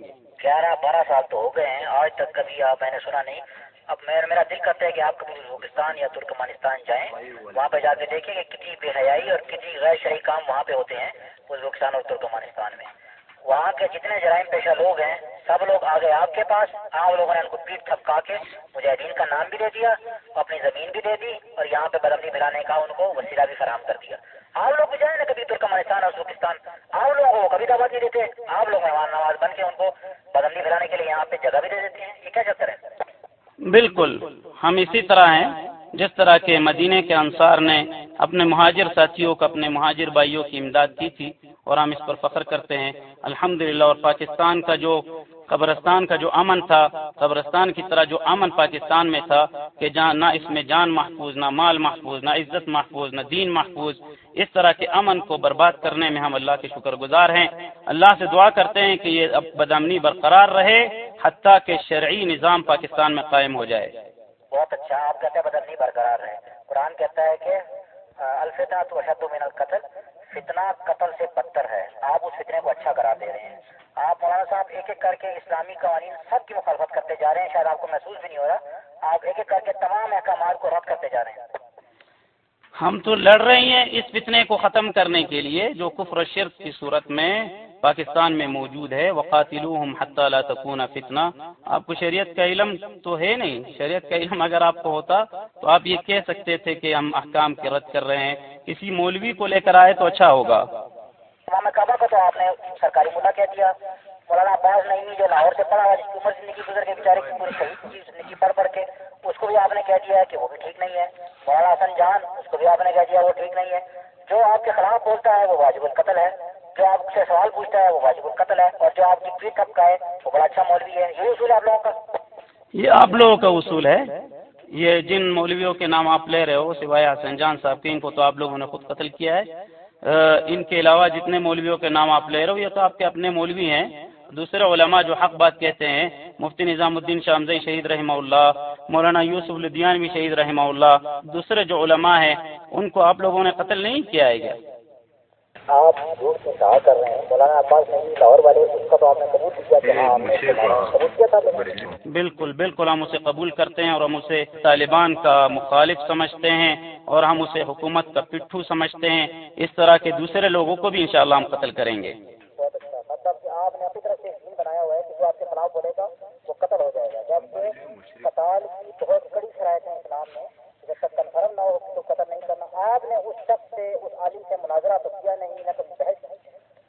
گیارہ بارہ سال تو ہو گئے ہیں، آج تک کبھی آپ میں نے سنا نہیں۔ اب میں میرا دل کرتا ہے کہ آپ کبھی ازبکستان یا ترکمانستان جائیں۔ وہاں پہ جا کے دیکھیں کہ کتنی بے حیائی اور کتنی غیر شرعی کام وہاں پہ ہوتے ہیں ازبکستان اور ترکمانستان میں۔ وہاں کے جتنے جرائم پیشہ لوگ ہیں، سب لوگ آ گئے آپ کے پاس۔ آپ لوگوں نے ان کو پیٹ تھپکا کے مجاہدین کا نام بھی دے دیا، اپنی زمین بھی دے دی اور یہاں پہ بدمنی ملانے کا ان کو وسیلہ بھی فراہم کر دیا۔ آپ لوگ بھی جائیں نا کبھی ترکمانستان اور ازبکستان۔ آپ لوگوں کو کبھی دعوت نہیں دیتے۔ آپ لوگ مہمان نواز بن کے ان کو بدمنی ملانے کے لیے یہاں پہ جگہ بھی دے دیتے ہیں۔ یہ کیا چکر ہے۔ بالکل، ہم اسی طرح ہیں، جس طرح کے مدینے کے انصار نے اپنے مہاجر ساتھیوں کو، اپنے مہاجر بھائیوں کی امداد کی تھی، اور ہم اس پر فخر کرتے ہیں۔ الحمد اور پاکستان کا جو قبرستان کا جو امن تھا، قبرستان کی طرح جو امن پاکستان میں تھا کہ جان نہ اس میں جان محفوظ، نہ مال محفوظ، نہ عزت محفوظ، نہ دین محفوظ، اس طرح کے امن کو برباد کرنے میں ہم اللہ کے شکر گزار ہیں۔ اللہ سے دعا کرتے ہیں کہ یہ بدامنی برقرار رہے حتیٰ کہ شرعی نظام پاکستان میں قائم ہو جائے۔ بہت اچھا آپ کہتے ہیں بدامنی برقرار رہے۔ قرآن کہتا ہے کہ الفتنا تو من القتل، فتنہ قتل سے بدتر ہے۔ آپ اس فتنے کو اچھا کرا دے رہے ہیں۔ آپ مولانا صاحب ایک ایک کر کے اسلامی قوانین سب کی مخالفت کرتے جا رہے ہیں، شاید آپ کو محسوس بھی نہیں ہو رہا۔ آپ ایک ایک کر کے تمام احکامات کو رد کرتے جا رہے ہیں۔ ہم تو لڑ رہے ہیں اس فتنے کو ختم کرنے کے لیے، جو کفر و شرک کی صورت میں پاکستان میں موجود ہے۔ وقاتل لا تکون فتنہ آپ کو شریعت کا علم تو ہے نہیں۔ شریعت کا علم اگر آپ کو ہوتا تو آپ یہ کہہ سکتے تھے کہ ہم احکام کی رد کر رہے ہیں۔ کسی مولوی کو لے کر آئے تو اچھا ہوگا۔ کعبہ کو تو آپ نے سرکاری ملا کہہ دیا۔ مولانا عباس نئی جو لاہور سے پڑھا جس کی عمر زندگی گزر کے بیچارے کی پوری صحیح زندگی پڑھ پڑھ کے، اس کو بھی آپ نے کہہ دیا ہے کہ وہ بھی ٹھیک نہیں ہے۔ مولانا حسن جان، اس کو بھی آپ نے کہہ دیا وہ ٹھیک نہیں ہے۔ جو آپ کے خلاف بولتا ہے وہ واجب القتل ہے۔ جو آپ سے سوال پوچھتا ہے وہ واجب القتل ہے۔ اور جو آپ کی پیٹ ٹھپ کا ہے، وہ بڑا اچھا مولوی ہے۔ یہ اصول ہے آپ لوگوں کا۔ یہ آپ لوگوں کا اصول ہے۔ یہ جن مولویوں کے نام آپ لے رہے ہو، سوائے حسن جان صاحب کے، ان کو تو آپ لوگوں نے خود قتل کیا ہے۔ ان کے علاوہ جتنے مولویوں کے نام آپ لے رہے ہو، یہ تو آپ کے اپنے مولوی ہیں۔ دوسرے علماء جو حق بات کہتے ہیں، مفتی نظام الدین شامزئی شہید رحمہ اللہ، مولانا یوسف لدھیانوی بھی شہید رحمہ اللہ، دوسرے جو علماء ہیں، ان کو آپ لوگوں نے قتل نہیں کیا ہے گیا آپ جھوٹ سے کہا کر رہے ہیں۔ مولانا عباس نہیں لاہور والے اس کا تو آپ نے قبول کیا کہ ہاں قبول کیا تھا۔ بالکل بالکل ہم اسے قبول کرتے ہیں اور ہم اسے طالبان کا مخالف سمجھتے ہیں اور ہم اسے حکومت کا پٹھو سمجھتے ہیں۔ اس طرح کے دوسرے لوگوں کو بھی انشاءاللہ ہم قتل کریں گے۔ مطلب کہ آپ نے اپنی طرف سے بنایا ہوا ہے کہ جو آپ کے خلاف بولے گا وہ قتل ہو جائے گا۔ جب قتال کی بہت کڑی شرائط ہے اسلام میں۔ جب تک کنفرم نہ ہو تو قتل نہیں کرنا۔ آپ نے اس شخص سے، اس عالم سے مناظرہ تو کیا نہیں، نہ کبھی بحث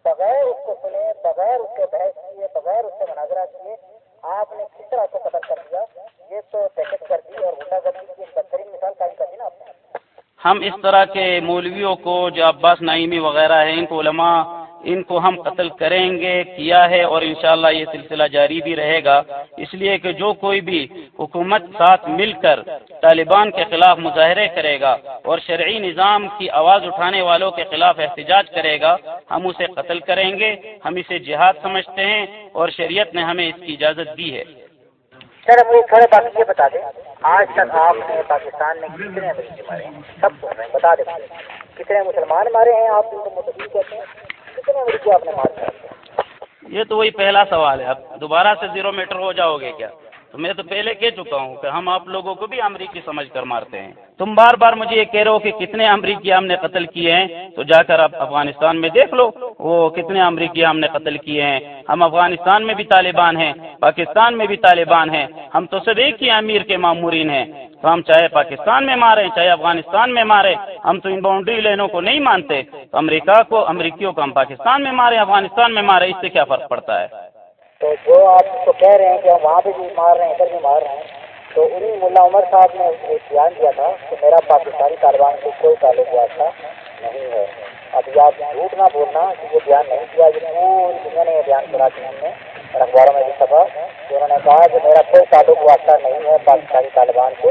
بغیر اس کو سنے، بغیر اس کے بحث کیے، بغیر اس سے مناظرہ کیے، آپ نے کس طرح کو قتل کر دیا یہ تو دہشت گردی اور غنڈا گردی کی ایک بہترین مثال قائم کر دی نا آپ نے۔ ہم اس طرح کے مولویوں کو جو عباس نعیمی وغیرہ ہیں، ان کو علماء ان کو ہم قتل کریں گے، کیا ہے اور انشاءاللہ یہ سلسلہ جاری بھی رہے گا۔ اس لیے کہ جو کوئی بھی حکومت ساتھ مل کر طالبان کے خلاف مظاہرے کرے گا اور شرعی نظام کی آواز اٹھانے والوں کے خلاف احتجاج کرے گا، ہم اسے قتل کریں گے، ہم اسے جہاد سمجھتے ہیں اور شریعت نے ہمیں اس کی اجازت دی ہے۔ سر مجھے تھوڑے بات یہ بتا دیں، آج تک آپ نے پاکستان میں کتنے مارے ہیں؟ سب بتا دیں، کتنے مسلمان مارے ہیں آپ؟ ان کو کہتے ہیں یہ تو وہی پہلا سوال ہے، اب دوبارہ سے زیرو میٹر ہو جاؤ گے کیا؟ تو میں تو پہلے کہہ چکا ہوں کہ ہم آپ لوگوں کو بھی امریکی سمجھ کر مارتے ہیں۔ تم بار بار مجھے یہ کہہ رہے ہو کہ کتنے امریکی ہم نے قتل کیے ہیں، تو جا کر آپ افغانستان میں دیکھ لو۔ وہ کتنے امریکی ہم نے قتل کیے ہیں۔ ہم افغانستان میں بھی طالبان ہیں، پاکستان میں بھی طالبان ہیں۔ ہم تو سب ایک ہی امیر کے معمورین ہیں۔ تو ہم چاہے پاکستان میں مارے چاہے افغانستان میں مارے ہم تو ان باؤنڈری لینوں کو نہیں مانتے۔ تو امریکہ کو، امریکیوں کو ہم پاکستان میں مارے افغانستان میں مارے اس سے کیا فرق پڑتا ہے؟ تو جو آپ کو کہہ رہے ہیں کہ ہم وہاں پہ بھی مار رہے ہیں، ادھر بھی مار رہے ہیں، تو انہیں ملا عمر صاحب نے ایک بیان دیا تھا کہ میرا پاکستانی طالبان سے کوئی تعلق واسطہ نہیں ہے۔ اب یہ آپ جھوٹ نہ بولنا کہ یہ بیان نہیں کیا، یہ پوری دنیا نے یہ بیان کرا دیا ہم نے۔ اور اخباروں میں بھی سبھا کہ انہوں نے کہا کہ میرا کوئی تعلق واسطہ نہیں ہے پاکستانی طالبان سے،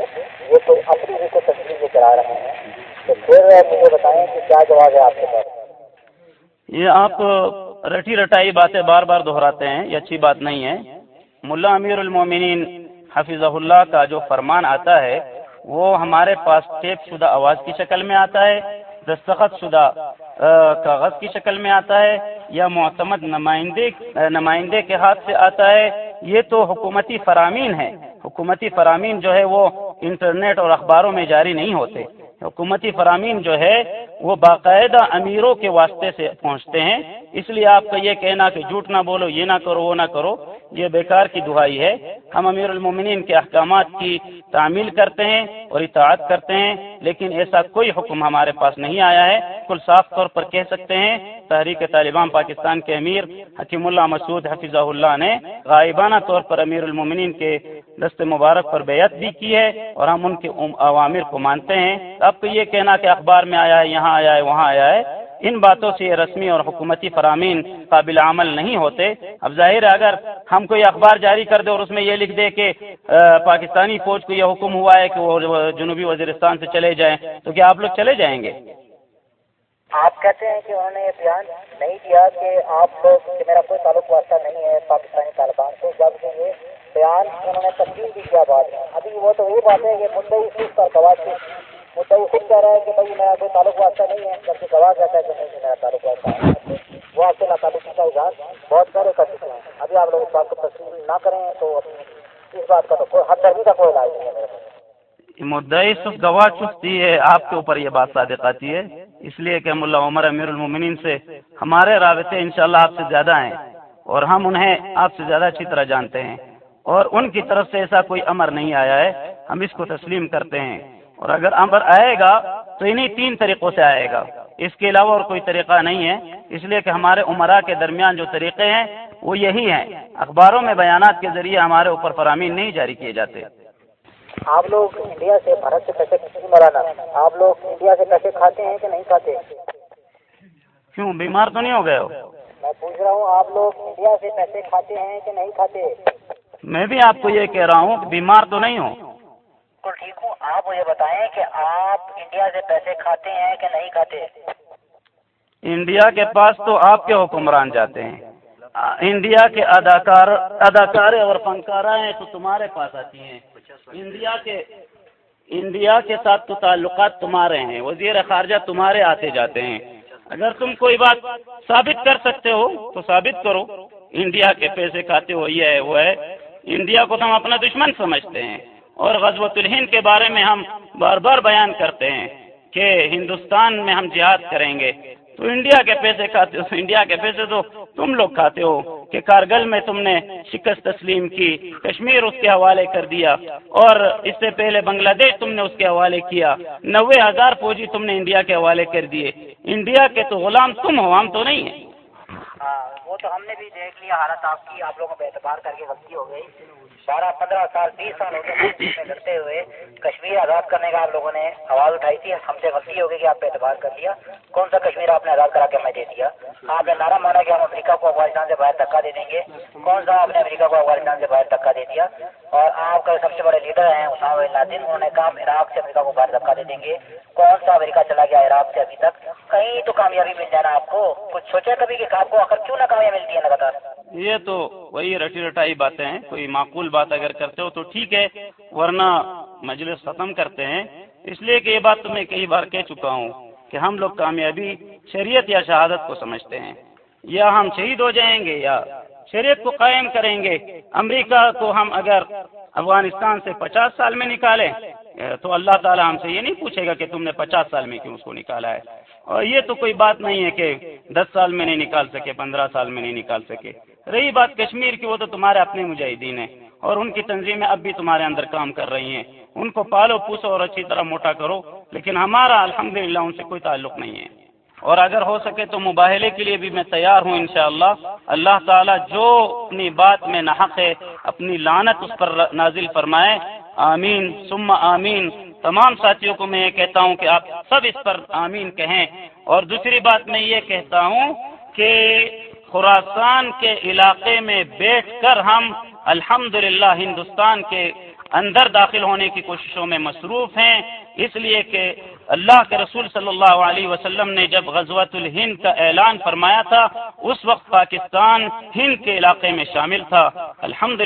یہ کوئی اپنی ہی کو تصویر کرا رہے ہیں۔ تو پھر مجھے بتائیں کہ کیا جواب ہے آپ کے پاس؟ یہ آپ رٹی رٹائی باتیں بار بار دہراتے ہیں، یہ اچھی بات نہیں ہے۔ ملا امیر المومنین حفیظ اللہ کا جو فرمان آتا ہے، وہ ہمارے پاس ٹیپ شدہ آواز کی شکل میں آتا ہے، دستخط شدہ کاغذ کی شکل میں آتا ہے، یا معتمد نمائندے نمائندے کے ہاتھ سے آتا ہے۔ یہ تو حکومتی فرامین ہے حکومتی فرامین جو ہے وہ انٹرنیٹ اور اخباروں میں جاری نہیں ہوتے۔ حکومتی فرامین جو ہے، وہ باقاعدہ امیروں کے واسطے سے پہنچتے ہیں۔ اس لیے آپ کا یہ کہنا کہ جھوٹ نہ بولو، یہ نہ کرو، وہ نہ کرو، یہ بیکار کی دہائی ہے۔ ہم امیر المومنین کے احکامات کی تعمیل کرتے ہیں اور اطاعت کرتے ہیں، لیکن ایسا کوئی حکم ہمارے پاس نہیں آیا ہے۔ کل صاف طور پر کہہ سکتے ہیں، تحریک طالبان پاکستان کے امیر حکیم اللہ مسعود حفیظ اللہ نے غائبانہ طور پر امیر المومنین کے دست مبارک پر بیعت بھی کی ہے اور ہم ان کے عوامر کو مانتے ہیں۔ اب تو یہ کہنا کہ اخبار میں آیا ہے، یہاں آیا ہے، وہاں آیا ہے۔ ان باتوں سے یہ رسمی اور حکومتی فرامین قابل عمل نہیں ہوتے۔ اب ظاہر ہے، اگر ہم کوئی اخبار جاری کر دے اور اس میں یہ لکھ دے کہ پاکستانی فوج کو یہ حکم ہوا ہے کہ وہ جنوبی وزیرستان سے چلے جائیں، تو کیا آپ لوگ چلے جائیں گے؟ آپ کہتے ہیں کہ انہوں نے یہ بیان نہیں دیا کہ آپ کہ میرا کوئی تعلق واسطہ نہیں ہے پاکستانی طالبان کو جبکہ یہ بیان انہوں نے تبدیل بھی کیا بات ابھی وہ تو یہ بات ہے کہ مدعی صرف پر گواہ مدعی خود کہہ رہا ہے کہ بھائی میرا کوئی تعلق واسطہ نہیں ہے، جبکہ گواہ کہتا ہے کہ نہیں میرا تعلق واسطہ ہے۔ وہ آپ سے تعلقی کا اظہار بہت سارے کر چکے ہیں۔ ابھی آپ لوگ اس بات کو تسلیم نہ کریں تو اس بات کا تو کوئی حد درمی کا کوئی علاج نہیں ہے میرے مدعی صرف گواہ چستی ہے، آپ کے اوپر یہ بات صادق آتی ہے۔ اس لیے کہ ملا عمر امیر المومنین سے ہمارے رابطے انشاءاللہ آپ سے زیادہ ہیں اور ہم انہیں آپ سے زیادہ اچھی طرح جانتے ہیں۔ اور ان کی طرف سے ایسا کوئی امر نہیں آیا ہے۔ ہم اس کو تسلیم کرتے ہیں۔ اور اگر امر آئے گا تو انہیں تین طریقوں سے آئے گا۔ اس کے علاوہ اور کوئی طریقہ نہیں ہے۔ اس لیے کہ ہمارے عمرہ کے درمیان جو طریقے ہیں وہ یہی ہیں۔ اخباروں میں بیانات کے ذریعے ہمارے اوپر فرامین نہیں جاری کیے جاتے۔ آپ لوگ انڈیا سے بھارت سے پیسے مرانا۔ آپ لوگ انڈیا سے پیسے کھاتے ہیں کہ نہیں کھاتے؟ کیوں؟ بیمار تو نہیں ہو گئے ہو؟ میں پوچھ رہا ہوں آپ لوگ انڈیا سے پیسے کھاتے ہیں کہ نہیں کھاتے؟ میں بھی آپ کو یہ کہہ رہا ہوں کہ بیمار تو نہیں ہوں۔ بالکل ٹھیک ہوں۔ آپ مجھے بتائیں کہ آپ انڈیا سے پیسے کھاتے ہیں کہ نہیں کھاتے؟ انڈیا کے پاس تو آپ کے حکمران جاتے ہیں۔ انڈیا کے اداکار اداکار اور فنکارہ ہیں تو تمہارے پاس آتی ہیں۔ انڈیا کے انڈیا کے ساتھ تو تعلقات تمہارے ہیں۔ وزیر خارجہ تمہارے آتے جاتے ہیں۔ اگر تم کوئی بات ثابت کر سکتے ہو تو ثابت کرو۔ انڈیا کے پیسے کھاتے ہو، یہ ہے، وہ ہے۔ انڈیا کو تو ہم اپنا دشمن سمجھتے ہیں۔ اور غزوت الہند کے بارے میں ہم بار بار بیان کرتے ہیں کہ ہندوستان میں ہم جہاد کریں گے۔ تو انڈیا کے پیسے کھاتے ہو، انڈیا کے پیسے تو تم لوگ کھاتے ہو کہ کارگل میں تم نے شکست تسلیم کی، کشمیر اس کے حوالے کر دیا اور اس سے پہلے بنگلہ دیش تم نے اس کے حوالے کیا، نوے ہزار فوجی تم نے انڈیا کے حوالے کر دیے۔ انڈیا کے تو غلام تم ہو ہم تو نہیں ہیں ہاں، وہ تو ہم نے بھی دیکھ لیا، حالت آپ کی، آپ لوگوں کو اعتبار کر کے غلطی ہو گئی۔ بارہ، پندرہ سال بیس سال ہو گئے لڑتے ہوئے۔ کشمیر آزاد کرنے کا آپ لوگوں نے آواز اٹھائی تھی۔ ہم سے غلطی ہو گئی کہ آپ پہ اعتبار کر لیا۔ کون سا کشمیر آپ نے آزاد کرا کے میں دے دیا؟ آپ نے نعرہ مانا کہ ہم امریکہ کو افغانستان سے باہر دھکا دے دیں گے۔ کون سا آپ نے امریکہ کو افغانستان سے باہر دھکا دے دیا؟ اور آپ کا سب سے بڑے لیڈر ہیں اسامہ نادن انہوں نے کہا عراق سے امریکہ کو باہر دھکا دے دیں گے۔ کون سا امریکہ چلا گیا عراق سے ابھی تک؟ کہیں تو کامیابی مل جانا آپ کو۔ کچھ سوچا کبھی کہ آپ کو آخر کیوں نہ کامیابی ملتی ہے لگاتار؟ یہ تو وہی رٹی رٹائی باتیں ہیں، کوئی معقول بات اگر کرتے ہو تو ٹھیک ہے، ورنہ مجلس ختم کرتے ہیں۔ اس لیے کہ یہ بات تو میں کئی بار کہہ چکا ہوں کہ ہم لوگ کامیابی شریعت یا شہادت کو سمجھتے ہیں۔ یا ہم شہید ہو جائیں گے یا شریعت کو قائم کریں گے۔ امریکہ کو ہم اگر افغانستان سے پچاس سال میں نکالیں، تو اللہ تعالیٰ ہم سے یہ نہیں پوچھے گا کہ تم نے پچاس سال میں کیوں اس کو نکالا ہے۔ اور یہ تو کوئی بات نہیں ہے کہ دس سال میں نہیں نکال سکے، پندرہ سال میں نہیں نکال سکے۔ رہی بات کشمیر کی، وہ تو تمہارے اپنے مجاہدین ہیں۔ اور ان کی تنظیمیں اب بھی تمہارے اندر کام کر رہی ہیں۔ ان کو پالو، پوسو اور اچھی طرح موٹا کرو۔ لیکن ہمارا الحمد ان سے کوئی تعلق نہیں ہے۔ اور اگر ہو سکے تو مباہلے کے لیے بھی میں تیار ہوں انشاءاللہ۔ اللہ تعالیٰ جو اپنی بات میں نحق ہے، اپنی لانت اس پر نازل فرمائے۔ آمین۔ ثم آمین۔ تمام ساتھیوں کو میں یہ کہتا ہوں کہ آپ سب اس پر آمین کہیں۔ اور دوسری بات میں یہ کہتا ہوں کہ خوراسان کے علاقے میں بیٹھ کر ہم الحمد ہندوستان کے اندر داخل ہونے کی کوششوں میں مصروف ہیں۔ اس لیے کہ اللہ کے رسول صلی اللہ علیہ وسلم نے جب غزوت الہند کا اعلان فرمایا تھا، اس وقت پاکستان ہند کے علاقے میں شامل تھا۔ الحمد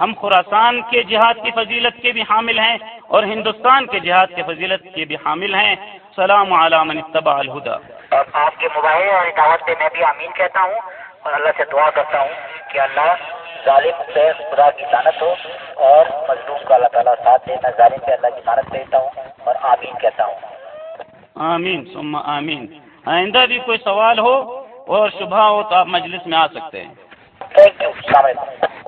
ہم خوراسان کے جہاد کی فضیلت کے بھی حامل ہیں اور ہندوستان کے جہاد کے فضیلت کے بھی حامل ہیں۔ سلام علام اتباع الہدا اور آپ کے موبائل اور دعوت پہ میں بھی امین کہتا ہوں اور اللہ سے دعا کرتا ہوں کہ اللہ ظالم پہ خدا کی لانت ہو اور مظلوم کا اللہ تعالیٰ ساتھ دے میں ظالم پہ اللہ کی لانت بھیجتا ہوں اور آمین کہتا ہوں۔ آمین ثم آمین۔ آئندہ بھی کوئی سوال ہو اور شبہ ہو تو آپ مجلس میں آ سکتے ہیں۔ تھینک یو السلام علیکم۔